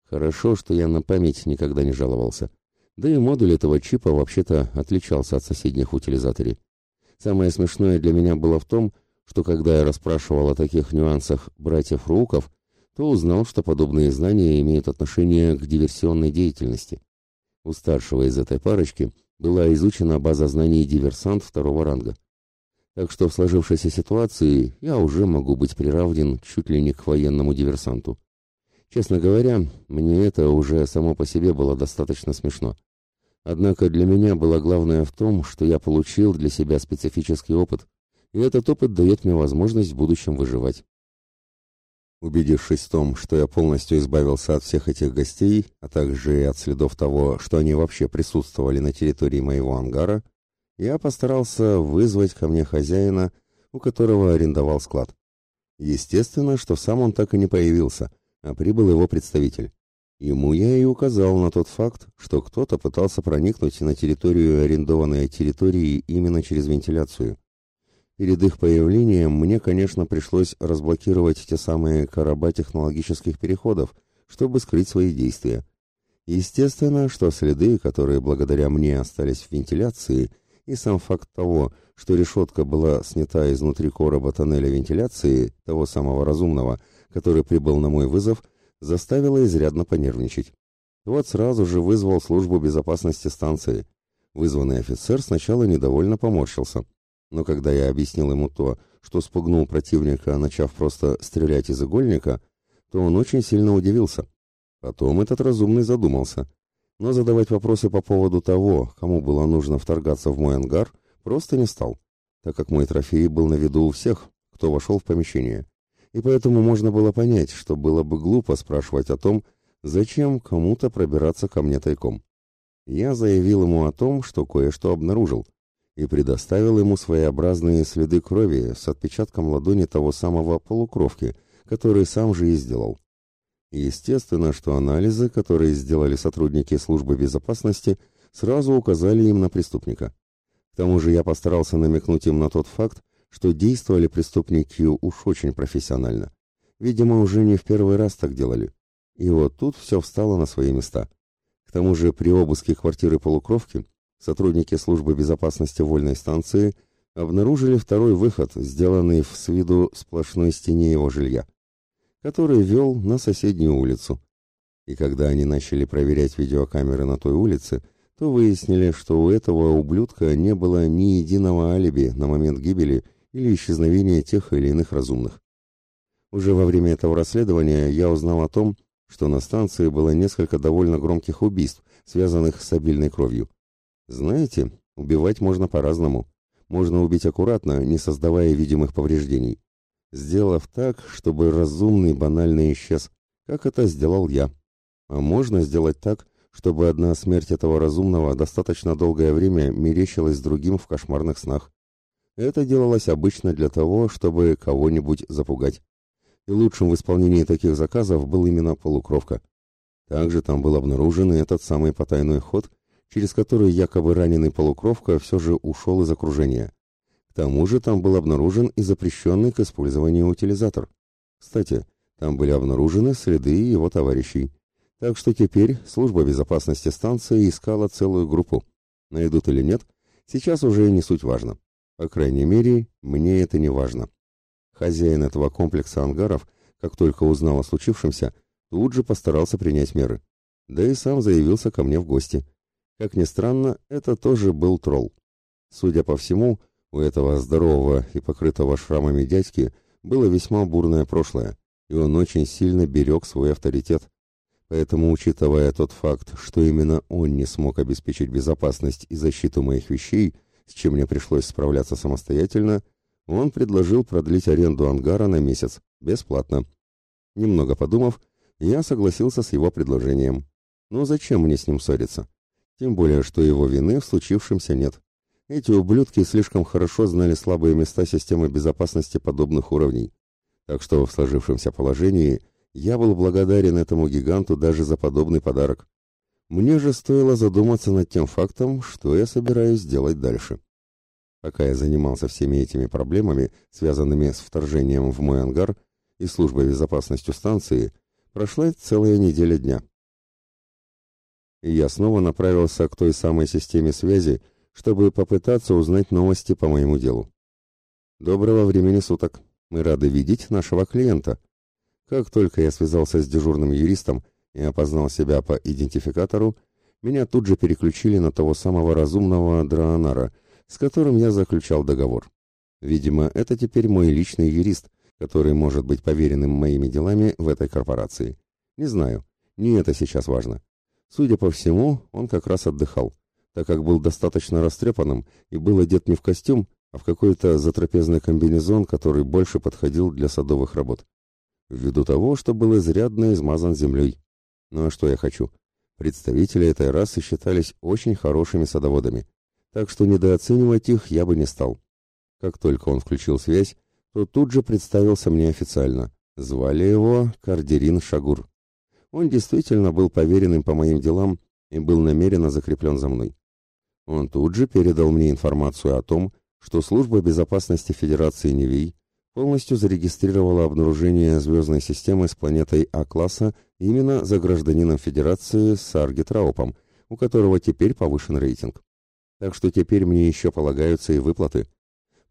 Хорошо, что я на память никогда не жаловался. Да и модуль этого чипа вообще-то отличался от соседних утилизаторов. Самое смешное для меня было в том, что когда я расспрашивал о таких нюансах братьев Руков, то узнал, что подобные знания имеют отношение к диверсионной деятельности. У старшего из этой парочки была изучена база знаний диверсант второго ранга. Так что в сложившейся ситуации я уже могу быть приравнен чуть ли не к военному диверсанту. Честно говоря, мне это уже само по себе было достаточно смешно. Однако для меня было главное в том, что я получил для себя специфический опыт, и этот опыт дает мне возможность в будущем выживать. Убедившись в том, что я полностью избавился от всех этих гостей, а также и от следов того, что они вообще присутствовали на территории моего ангара, я постарался вызвать ко мне хозяина, у которого арендовал склад. Естественно, что сам он так и не появился, а прибыл его представитель. Ему я и указал на тот факт, что кто-то пытался проникнуть на территорию арендованной территории именно через вентиляцию. Перед их появлением мне, конечно, пришлось разблокировать те самые короба технологических переходов, чтобы скрыть свои действия. Естественно, что следы, которые благодаря мне остались в вентиляции – и сам факт того, что решетка была снята изнутри короба тоннеля вентиляции, того самого разумного, который прибыл на мой вызов, заставило изрядно понервничать. Вот сразу же вызвал службу безопасности станции. Вызванный офицер сначала недовольно поморщился, но когда я объяснил ему то, что спугнул противника, начав просто стрелять из игольника, то он очень сильно удивился. Потом этот разумный задумался. Но задавать вопросы по поводу того, кому было нужно вторгаться в мой ангар, просто не стал, так как мой трофей был на виду у всех, кто вошел в помещение. И поэтому можно было понять, что было бы глупо спрашивать о том, зачем кому-то пробираться ко мне тайком. Я заявил ему о том, что кое-что обнаружил, и предоставил ему своеобразные следы крови с отпечатком ладони того самого полукровки, который сам же и сделал. Естественно, что анализы, которые сделали сотрудники службы безопасности, сразу указали им на преступника. К тому же я постарался намекнуть им на тот факт, что действовали преступники уж очень профессионально. Видимо, уже не в первый раз так делали. И вот тут все встало на свои места. К тому же при обыске квартиры полукровки сотрудники службы безопасности вольной станции обнаружили второй выход, сделанный в с виду сплошной стене его жилья, который вел на соседнюю улицу. И когда они начали проверять видеокамеры на той улице, то выяснили, что у этого ублюдка не было ни единого алиби на момент гибели или исчезновения тех или иных разумных. Уже во время этого расследования я узнал о том, что на станции было несколько довольно громких убийств, связанных с обильной кровью. Знаете, убивать можно по-разному. Можно убить аккуратно, не создавая видимых повреждений. Сделав так, чтобы разумный банально исчез, как это сделал я. А можно сделать так, чтобы одна смерть этого разумного достаточно долгое время мерещилась другим в кошмарных снах. Это делалось обычно для того, чтобы кого-нибудь запугать. И лучшим в исполнении таких заказов был именно полукровка. Также там был обнаружен и этот самый потайной ход, через который якобы раненый полукровка все же ушел из окружения. К тому же там был обнаружен и запрещенный к использованию утилизатор. Кстати, там были обнаружены следы его товарищей. Так что теперь служба безопасности станции искала целую группу. Найдут или нет, сейчас уже не суть важно. По крайней мере, мне это не важно. Хозяин этого комплекса ангаров, как только узнал о случившемся, тут же постарался принять меры. Да и сам заявился ко мне в гости. Как ни странно, это тоже был тролл. Судя по всему, у этого здорового и покрытого шрамами дядьки было весьма бурное прошлое, и он очень сильно берег свой авторитет. Поэтому, учитывая тот факт, что именно он не смог обеспечить безопасность и защиту моих вещей, с чем мне пришлось справляться самостоятельно, он предложил продлить аренду ангара на месяц, бесплатно. Немного подумав, я согласился с его предложением. Но зачем мне с ним ссориться? Тем более, что его вины в случившемся нет. Эти ублюдки слишком хорошо знали слабые места системы безопасности подобных уровней. Так что в сложившемся положении я был благодарен этому гиганту даже за подобный подарок. Мне же стоило задуматься над тем фактом, что я собираюсь делать дальше. Пока я занимался всеми этими проблемами, связанными с вторжением в мой ангар и службой безопасности станции, прошла целая неделя дня и я снова направился к той самой системе связи, чтобы попытаться узнать новости по моему делу. Доброго времени суток. Мы рады видеть нашего клиента. Как только я связался с дежурным юристом и опознал себя по идентификатору, меня тут же переключили на того самого разумного Драанара, с которым я заключал договор. Видимо, это теперь мой личный юрист, который может быть поверенным моими делами в этой корпорации. Не знаю, не это сейчас важно. Судя по всему, он как раз отдыхал, так как был достаточно растрепанным и был одет не в костюм, а в какой-то затрапезный комбинезон, который больше подходил для садовых работ. Ввиду того, что был изрядно измазан землей. Ну а что я хочу? Представители этой расы считались очень хорошими садоводами, так что недооценивать их я бы не стал. Как только он включил связь, то тут же представился мне официально. Звали его Кардерин Шагур. Он действительно был поверенным по моим делам и был намеренно закреплен за мной. Он тут же передал мне информацию о том, что служба безопасности Федерации Невей полностью зарегистрировала обнаружение звездной системы с планетой А-класса именно за гражданином Федерации Сарги Траупом, у которого теперь повышен рейтинг. Так что теперь мне еще полагаются и выплаты,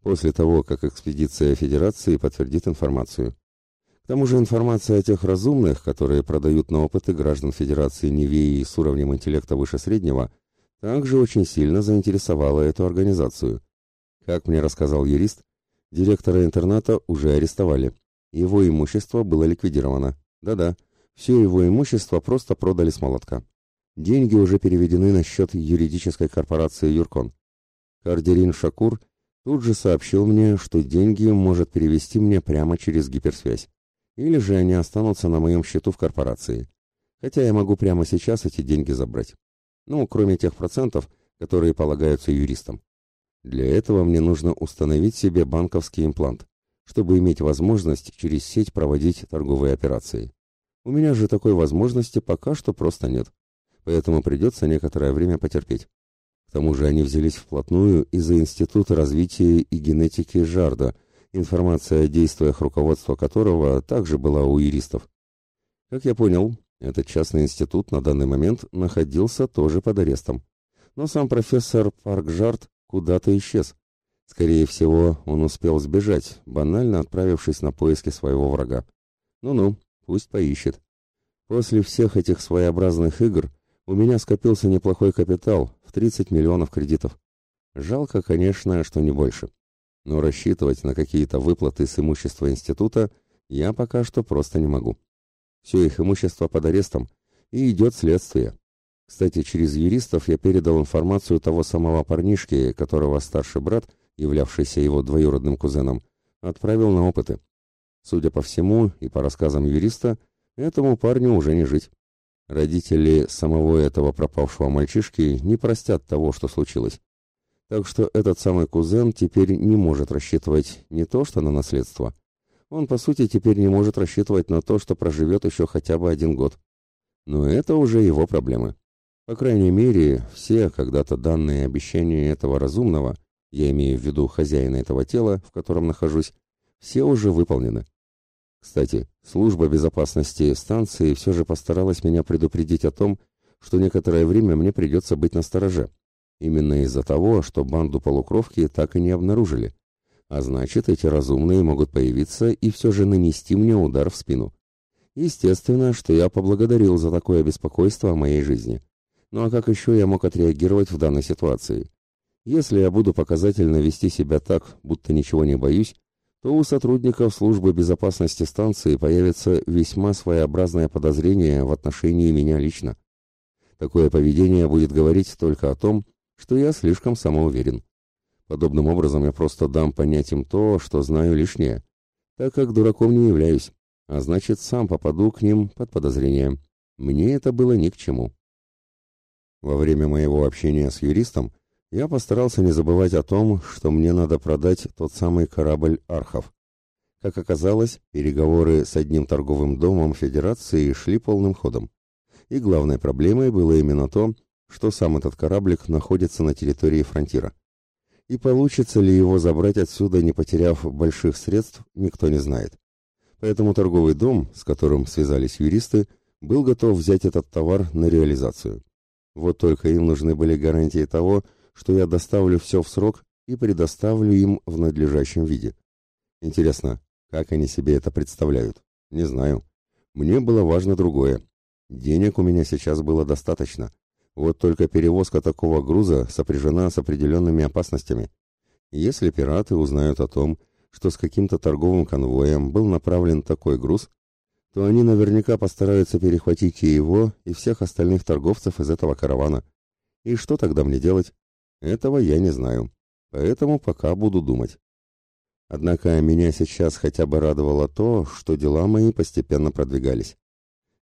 после того, как экспедиция Федерации подтвердит информацию. К тому же информация о тех разумных, которые продают на опыты граждан Федерации Невеи с уровнем интеллекта выше среднего, также очень сильно заинтересовала эту организацию. Как мне рассказал юрист, директора интерната уже арестовали. Его имущество было ликвидировано. Да-да, Все его имущество просто продали с молотка. Деньги уже переведены на счет юридической корпорации «Юркон». Кардерин Шакур тут же сообщил мне, что деньги может перевести мне прямо через гиперсвязь. Или же они останутся на моем счету в корпорации. Хотя я могу прямо сейчас эти деньги забрать. Ну, кроме тех процентов, которые полагаются юристам. Для этого мне нужно установить себе банковский имплант, чтобы иметь возможность через сеть проводить торговые операции. У меня же такой возможности пока что просто нет, поэтому придется некоторое время потерпеть. К тому же они взялись вплотную из-за Института развития и генетики Жарда, информация о действиях руководства которого также была у юристов. Как я понял, этот частный институт на данный момент находился тоже под арестом. Но сам профессор Паркжард куда-то исчез. Скорее всего, он успел сбежать, банально отправившись на поиски своего врага. Ну-ну, пусть поищет. После всех этих своеобразных игр у меня скопился неплохой капитал в 30 миллионов кредитов. Жалко, конечно, что не больше. Но рассчитывать на какие-то выплаты с имущества института я пока что просто не могу. Все их имущество под арестом, и идет следствие. Кстати, через юристов я передал информацию того самого парнишки, которого старший брат, являвшийся его двоюродным кузеном, отправил на опыты. Судя по всему и по рассказам юриста, этому парню уже не жить. Родители самого этого пропавшего мальчишки не простят того, что случилось. Так что этот самый кузен теперь не может рассчитывать не то что на наследство, он, по сути, теперь не может рассчитывать на то, что проживет еще хотя бы один год. Но это уже его проблемы. По крайней мере, все когда-то данные обещания этого разумного, я имею в виду хозяина этого тела, в котором нахожусь, все уже выполнены. Кстати, служба безопасности станции все же постаралась меня предупредить о том, что некоторое время мне придется быть настороже. Именно из-за того, что банду полукровки так и не обнаружили. А значит, эти разумные могут появиться и все же нанести мне удар в спину. Естественно, что я поблагодарил за такое беспокойство о моей жизни. Ну а как еще я мог отреагировать в данной ситуации? Если я буду показательно вести себя так, будто ничего не боюсь, то у сотрудников службы безопасности станции появится весьма своеобразное подозрение в отношении меня лично. Такое поведение будет говорить только о том, что я слишком самоуверен. Подобным образом я просто дам понять им то, что знаю лишнее, так как дураком не являюсь, а значит, сам попаду к ним под подозрение. Мне это было ни к чему. Во время моего общения с юристом я постарался не забывать о том, что мне надо продать тот самый корабль «Архов». Как оказалось, переговоры с одним торговым домом Федерации шли полным ходом. И главной проблемой было именно то, что сам этот кораблик находится на территории фронтира и получится ли его забрать отсюда, не потеряв больших средств, никто не знает. Поэтому торговый дом, с которым связались юристы, был готов взять этот товар на реализацию. Вот только им нужны были гарантии того, что я доставлю все в срок и предоставлю им в надлежащем виде. Интересно, как они себе это представляют? Не знаю. Мне было важно другое. Денег у меня сейчас было достаточно, вот только перевозка такого груза сопряжена с определенными опасностями. Если пираты узнают о том, что с каким-то торговым конвоем был направлен такой груз, то они наверняка постараются перехватить и его, и всех остальных торговцев из этого каравана. И что тогда мне делать? Этого я не знаю. Поэтому пока буду думать. Однако меня сейчас хотя бы радовало то, что дела мои постепенно продвигались.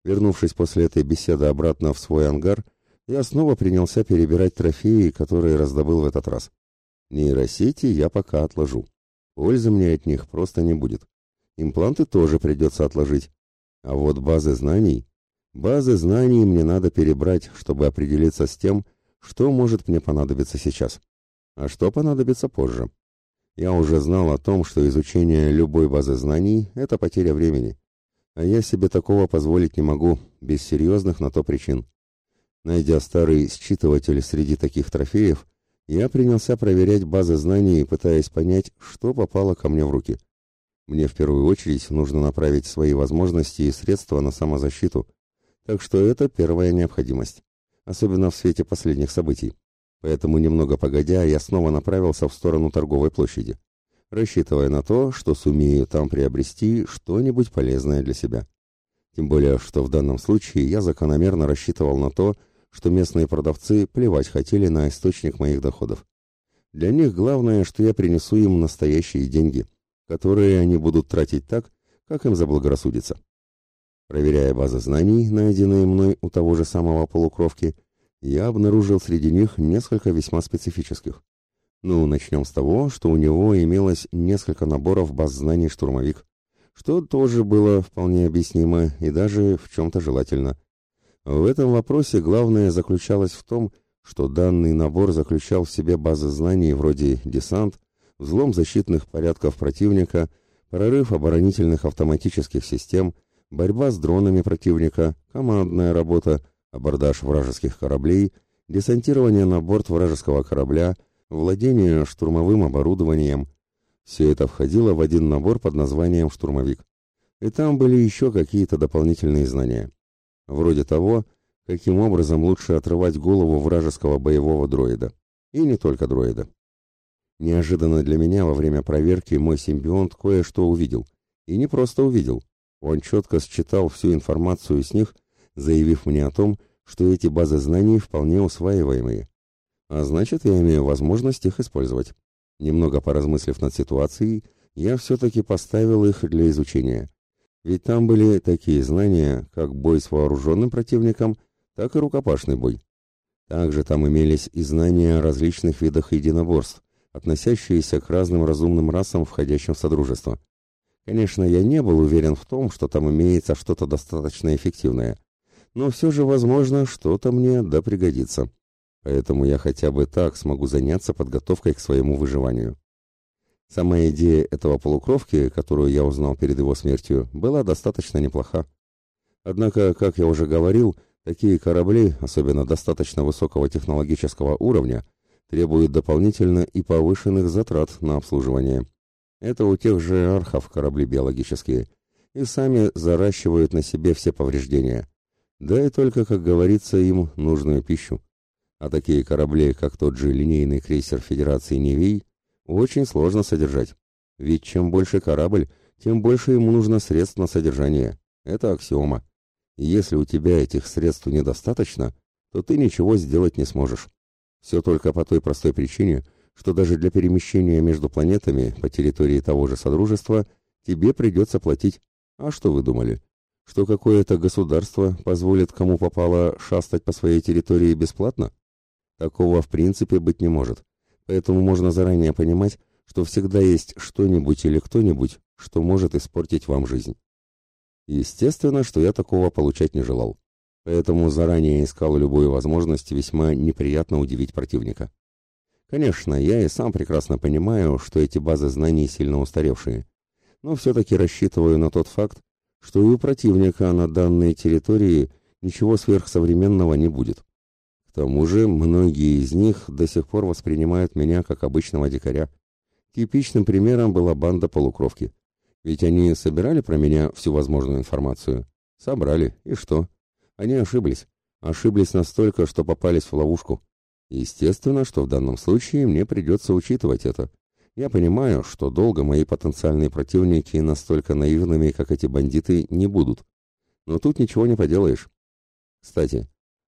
Вернувшись после этой беседы обратно в свой ангар, я снова принялся перебирать трофеи, которые раздобыл в этот раз. Нейросети я пока отложу. Пользы мне от них просто не будет. Импланты тоже придется отложить. А вот базы знаний... Базы знаний мне надо перебрать, чтобы определиться с тем, что может мне понадобиться сейчас, а что понадобится позже. Я уже знал о том, что изучение любой базы знаний – это потеря времени. А я себе такого позволить не могу, без серьезных на то причин. Найдя старый считыватель среди таких трофеев, я принялся проверять базы знаний, пытаясь понять, что попало ко мне в руки. Мне в первую очередь нужно направить свои возможности и средства на самозащиту, так что это первая необходимость, особенно в свете последних событий. Поэтому немного погодя, я снова направился в сторону торговой площади, рассчитывая на то, что сумею там приобрести что-нибудь полезное для себя. Тем более, что в данном случае я закономерно рассчитывал на то, что местные продавцы плевать хотели на источник моих доходов. Для них главное, что я принесу им настоящие деньги, которые они будут тратить так, как им заблагорассудится. Проверяя базы знаний, найденные мной у того же самого полукровки, я обнаружил среди них несколько весьма специфических. Ну, начнем с того, что у него имелось несколько наборов баз знаний «Штурмовик», что тоже было вполне объяснимо и даже в чем-то желательно. В этом вопросе главное заключалось в том, что данный набор заключал в себе базы знаний вроде десант, взлом защитных порядков противника, прорыв оборонительных автоматических систем, борьба с дронами противника, командная работа, абордаж вражеских кораблей, десантирование на борт вражеского корабля, владение штурмовым оборудованием. Все это входило в один набор под названием «Штурмовик». И там были еще какие-то дополнительные знания. Вроде того, каким образом лучше отрывать голову вражеского боевого дроида. И не только дроида. Неожиданно для меня во время проверки мой симбионт кое-что увидел. И не просто увидел. Он четко считал всю информацию с них, заявив мне о том, что эти базы знаний вполне усваиваемые. А значит, я имею возможность их использовать. Немного поразмыслив над ситуацией, я все-таки поставил их для изучения. Ведь там были такие знания, как бой с вооруженным противником, так и рукопашный бой. Также там имелись и знания о различных видах единоборств, относящиеся к разным разумным расам, входящим в Содружество. Конечно, я не был уверен в том, что там имеется что-то достаточно эффективное, но все же, возможно, что-то мне да пригодится. Поэтому я хотя бы так смогу заняться подготовкой к своему выживанию. Сама идея этого полукровки, которую я узнал перед его смертью, была достаточно неплоха. Однако, как я уже говорил, такие корабли, особенно достаточно высокого технологического уровня, требуют дополнительно и повышенных затрат на обслуживание. Это у тех же архов корабли биологические, и сами заращивают на себе все повреждения. Да и только, как говорится, им нужную пищу. А такие корабли, как тот же линейный крейсер Федерации Невей, очень сложно содержать. Ведь чем больше корабль, тем больше ему нужно средств на содержание. Это аксиома. Если у тебя этих средств недостаточно, то ты ничего сделать не сможешь. Все только по той простой причине, что даже для перемещения между планетами по территории того же Содружества тебе придется платить. А что вы думали? Что какое-то государство позволит кому попало шастать по своей территории бесплатно? Такого в принципе быть не может. Поэтому можно заранее понимать, что всегда есть что-нибудь или кто-нибудь, что может испортить вам жизнь. Естественно, что я такого получать не желал. Поэтому заранее искал любую возможность весьма неприятно удивить противника. Конечно, я и сам прекрасно понимаю, что эти базы знаний сильно устаревшие, но все-таки рассчитываю на тот факт, что и у противника на данной территории ничего сверхсовременного не будет. К тому же многие из них до сих пор воспринимают меня как обычного дикаря. Типичным примером была банда полукровки. Ведь они собирали про меня всю возможную информацию. Собрали, и что? Они ошиблись. Ошиблись настолько, что попались в ловушку. Естественно, что в данном случае мне придется учитывать это. Я понимаю, что долго мои потенциальные противники настолько наивными, как эти бандиты, не будут. Но тут ничего не поделаешь. Кстати,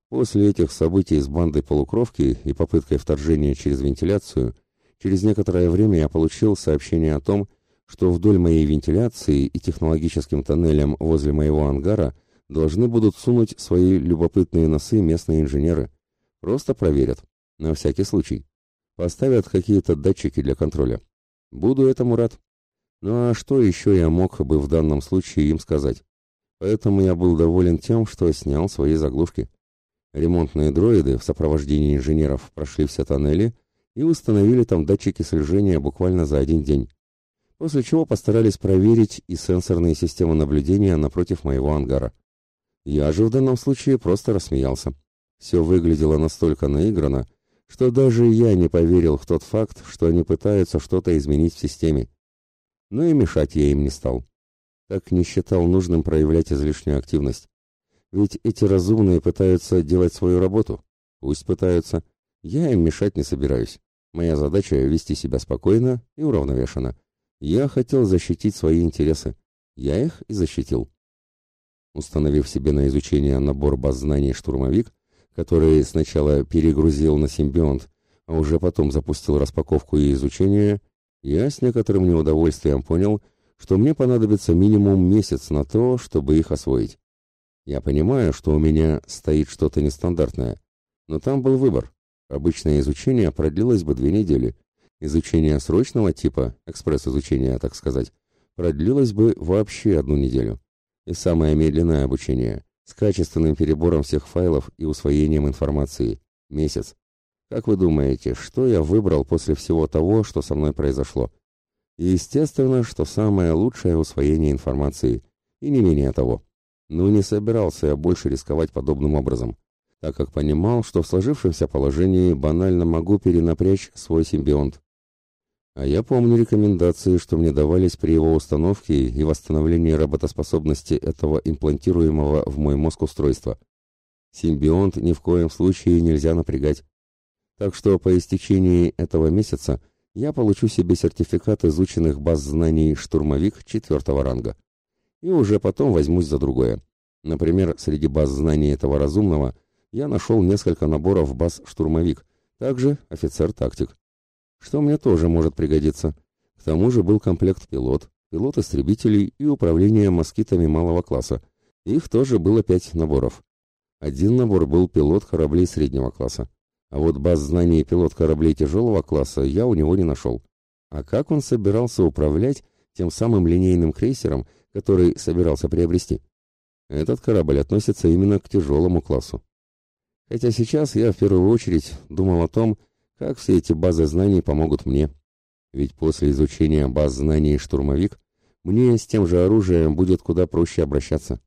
После этих событий с бандой полукровки и попыткой вторжения через вентиляцию, через некоторое время я получил сообщение о том, что вдоль моей вентиляции и технологическим тоннелям возле моего ангара должны будут сунуть свои любопытные носы местные инженеры. Просто проверят, на всякий случай. Поставят какие-то датчики для контроля. Буду этому рад. Ну а что еще я мог бы в данном случае им сказать? Поэтому я был доволен тем, что снял свои заглушки. Ремонтные дроиды в сопровождении инженеров прошли все тоннели и установили там датчики слежения буквально за один день. После чего постарались проверить и сенсорные системы наблюдения напротив моего ангара. Я же в данном случае просто рассмеялся. Все выглядело настолько наигранно, что даже я не поверил в тот факт, что они пытаются что-то изменить в системе. Но и мешать я им не стал. Так не считал нужным проявлять излишнюю активность. Ведь эти разумные пытаются делать свою работу. Пусть пытаются. Я им мешать не собираюсь. Моя задача — вести себя спокойно и уравновешенно. Я хотел защитить свои интересы. Я их и защитил. Установив себе на изучение набор баз знаний «Штурмовик», который сначала перегрузил на симбионт, а уже потом запустил распаковку и изучение, я с некоторым неудовольствием понял, что мне понадобится минимум месяц на то, чтобы их освоить. Я понимаю, что у меня стоит что-то нестандартное, но там был выбор. Обычное изучение продлилось бы две недели. Изучение срочного типа, экспресс-изучение, так сказать, продлилось бы вообще одну неделю. И самое медленное обучение, с качественным перебором всех файлов и усвоением информации, месяц. Как вы думаете, что я выбрал после всего того, что со мной произошло? естественно, что самое лучшее усвоение информации, и не менее того. Но не собирался я больше рисковать подобным образом, так как понимал, что в сложившемся положении банально могу перенапрячь свой симбионт. А я помню рекомендации, что мне давались при его установке и восстановлении работоспособности этого имплантируемого в мой мозг устройства. Симбионт ни в коем случае нельзя напрягать. Так что по истечении этого месяца я получу себе сертификат изученных баз знаний «Штурмовик» четвертого ранга. И уже потом возьмусь за другое. Например, среди баз знаний этого разумного я нашел несколько наборов баз «Штурмовик», также офицер-тактик что мне тоже может пригодиться. К тому же был комплект пилот, пилот истребителей и управление москитами малого класса. Их тоже было пять наборов. Один набор был пилот кораблей среднего класса. А вот баз знаний пилот кораблей тяжелого класса я у него не нашел. А как он собирался управлять тем самым линейным крейсером, который собирался приобрести? Этот корабль относится именно к тяжелому классу. Хотя сейчас я в первую очередь думал о том, как все эти базы знаний помогут мне? Ведь после изучения баз знаний «Штурмовик» мне с тем же оружием будет куда проще обращаться.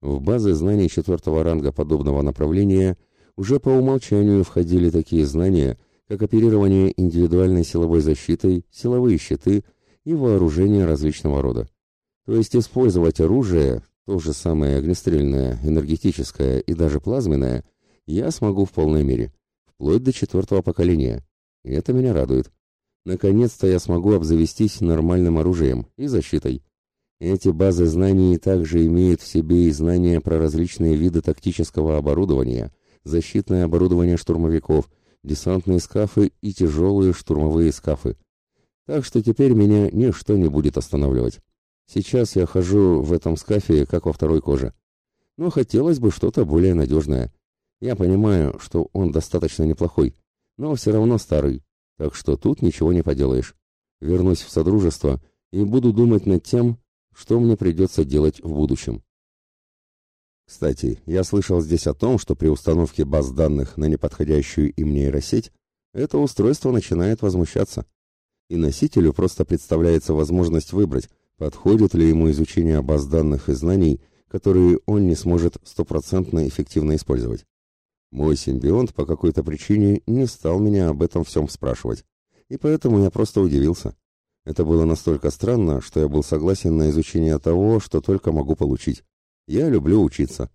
В базы знаний четвертого ранга подобного направления уже по умолчанию входили такие знания, как оперирование индивидуальной силовой защитой, силовые щиты и вооружение различного рода. То есть использовать оружие, то же самое огнестрельное, энергетическое и даже плазменное, я смогу в полной мере вплоть до четвертого поколения. И это меня радует. Наконец-то я смогу обзавестись нормальным оружием и защитой. Эти базы знаний также имеют в себе и знания про различные виды тактического оборудования, защитное оборудование штурмовиков, десантные скафы и тяжелые штурмовые скафы. Так что теперь меня ничто не будет останавливать. Сейчас я хожу в этом скафе, как во второй коже. Но хотелось бы что-то более надежное. Я понимаю, что он достаточно неплохой, но все равно старый, так что тут ничего не поделаешь. Вернусь в Содружество и буду думать над тем, что мне придется делать в будущем. Кстати, я слышал здесь о том, что при установке баз данных на неподходящую им нейросеть это устройство начинает возмущаться. И носителю просто представляется возможность выбрать, подходит ли ему изучение баз данных и знаний, которые он не сможет стопроцентно эффективно использовать. Мой симбионт по какой-то причине не стал меня об этом всем спрашивать, и поэтому я просто удивился. Это было настолько странно, что я был согласен на изучение того, что только могу получить. Я люблю учиться,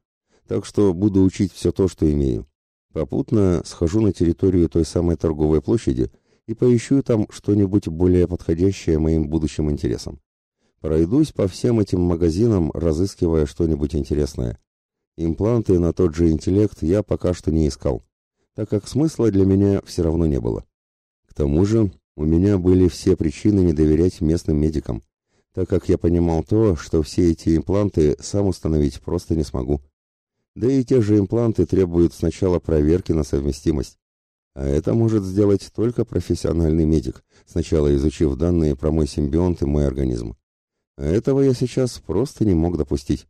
так что буду учить все то, что имею. Попутно схожу на территорию той самой торговой площади и поищу там что-нибудь более подходящее моим будущим интересам. Пройдусь по всем этим магазинам, разыскивая что-нибудь интересное. Импланты на тот же интеллект я пока что не искал, так как смысла для меня все равно не было. К тому же у меня были все причины не доверять местным медикам, так как я понимал то, что все эти импланты сам установить просто не смогу. Да и те же импланты требуют сначала проверки на совместимость. А это может сделать только профессиональный медик, сначала изучив данные про мой симбионт и мой организм. Этого я сейчас просто не мог допустить.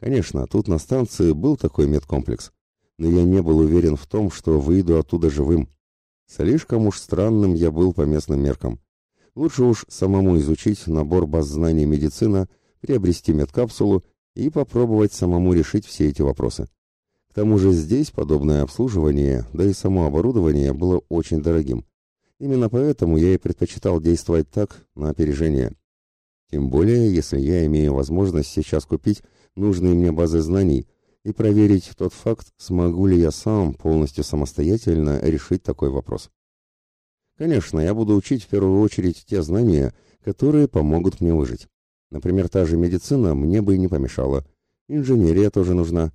Конечно, тут на станции был такой медкомплекс, но я не был уверен в том, что выйду оттуда живым. Слишком уж странным я был по местным меркам. Лучше уж самому изучить набор баз знаний медицина, приобрести медкапсулу и попробовать самому решить все эти вопросы. К тому же здесь подобное обслуживание, да и само оборудование было очень дорогим. Именно поэтому я и предпочитал действовать так, на опережение. Тем более, если я имею возможность сейчас купить нужные мне базы знаний и проверить тот факт, смогу ли я сам полностью самостоятельно решить такой вопрос. Конечно, я буду учить в первую очередь те знания, которые помогут мне выжить. Например, та же медицина мне бы и не помешала. Инженерия тоже нужна.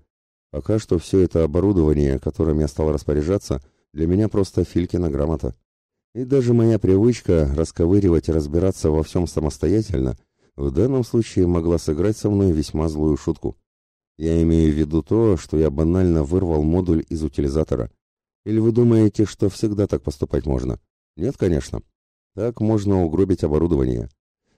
Пока что все это оборудование, которым я стал распоряжаться, для меня просто Филькина грамота. И даже моя привычка расковыривать и разбираться во всем самостоятельно в данном случае могла сыграть со мной весьма злую шутку. Я имею в виду то, что я банально вырвал модуль из утилизатора. Или вы думаете, что всегда так поступать можно? Нет, конечно. Так можно угробить оборудование.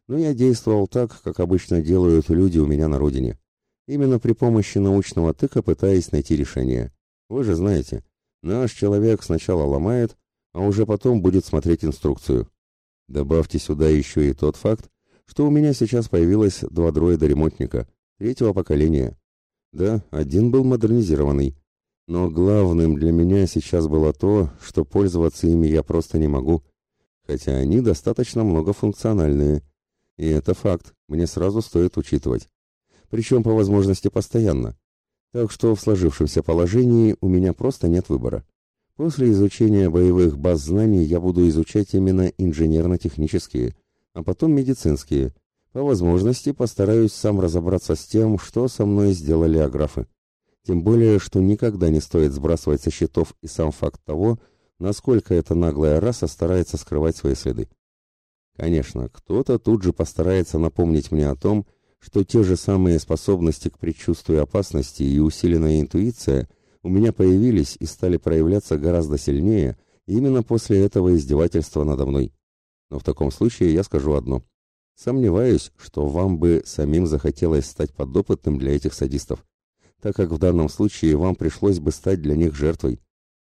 Но я действовал так, как обычно делают люди у меня на родине. Именно при помощи научного тыка пытаясь найти решение. Вы же знаете, наш человек сначала ломает, а уже потом будет смотреть инструкцию. Добавьте сюда еще и тот факт, что у меня сейчас появилось два дроида-ремонтника третьего поколения. Да, один был модернизированный, но главным для меня сейчас было то, что пользоваться ими я просто не могу, хотя они достаточно многофункциональные. И это факт, мне сразу стоит учитывать. Причем по возможности постоянно. Так что в сложившемся положении у меня просто нет выбора. После изучения боевых баз знаний я буду изучать именно инженерно-технические, а потом медицинские. По возможности постараюсь сам разобраться с тем, что со мной сделали аграфы. Тем более, что никогда не стоит сбрасывать со счетов и сам факт того, насколько эта наглая раса старается скрывать свои следы. Конечно, кто-то тут же постарается напомнить мне о том, что те же самые способности к предчувствию опасности и усиленная интуиция у меня появились и стали проявляться гораздо сильнее именно после этого издевательства надо мной. Но в таком случае я скажу одно. Сомневаюсь, что вам бы самим захотелось стать подопытным для этих садистов, так как в данном случае вам пришлось бы стать для них жертвой.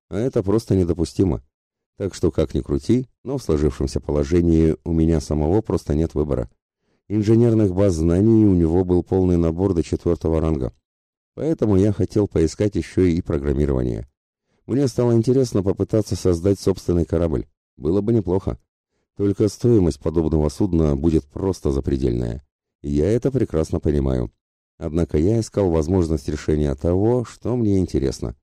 А это просто недопустимо. Так что, как ни крути, но в сложившемся положении у меня самого просто нет выбора. Инженерных баз знаний у него был полный набор до четвертого ранга. Поэтому я хотел поискать еще и программирование. Мне стало интересно попытаться создать собственный корабль. Было бы неплохо. Только стоимость подобного судна будет просто запредельная. И я это прекрасно понимаю. Однако я искал возможность решения того, что мне интересно.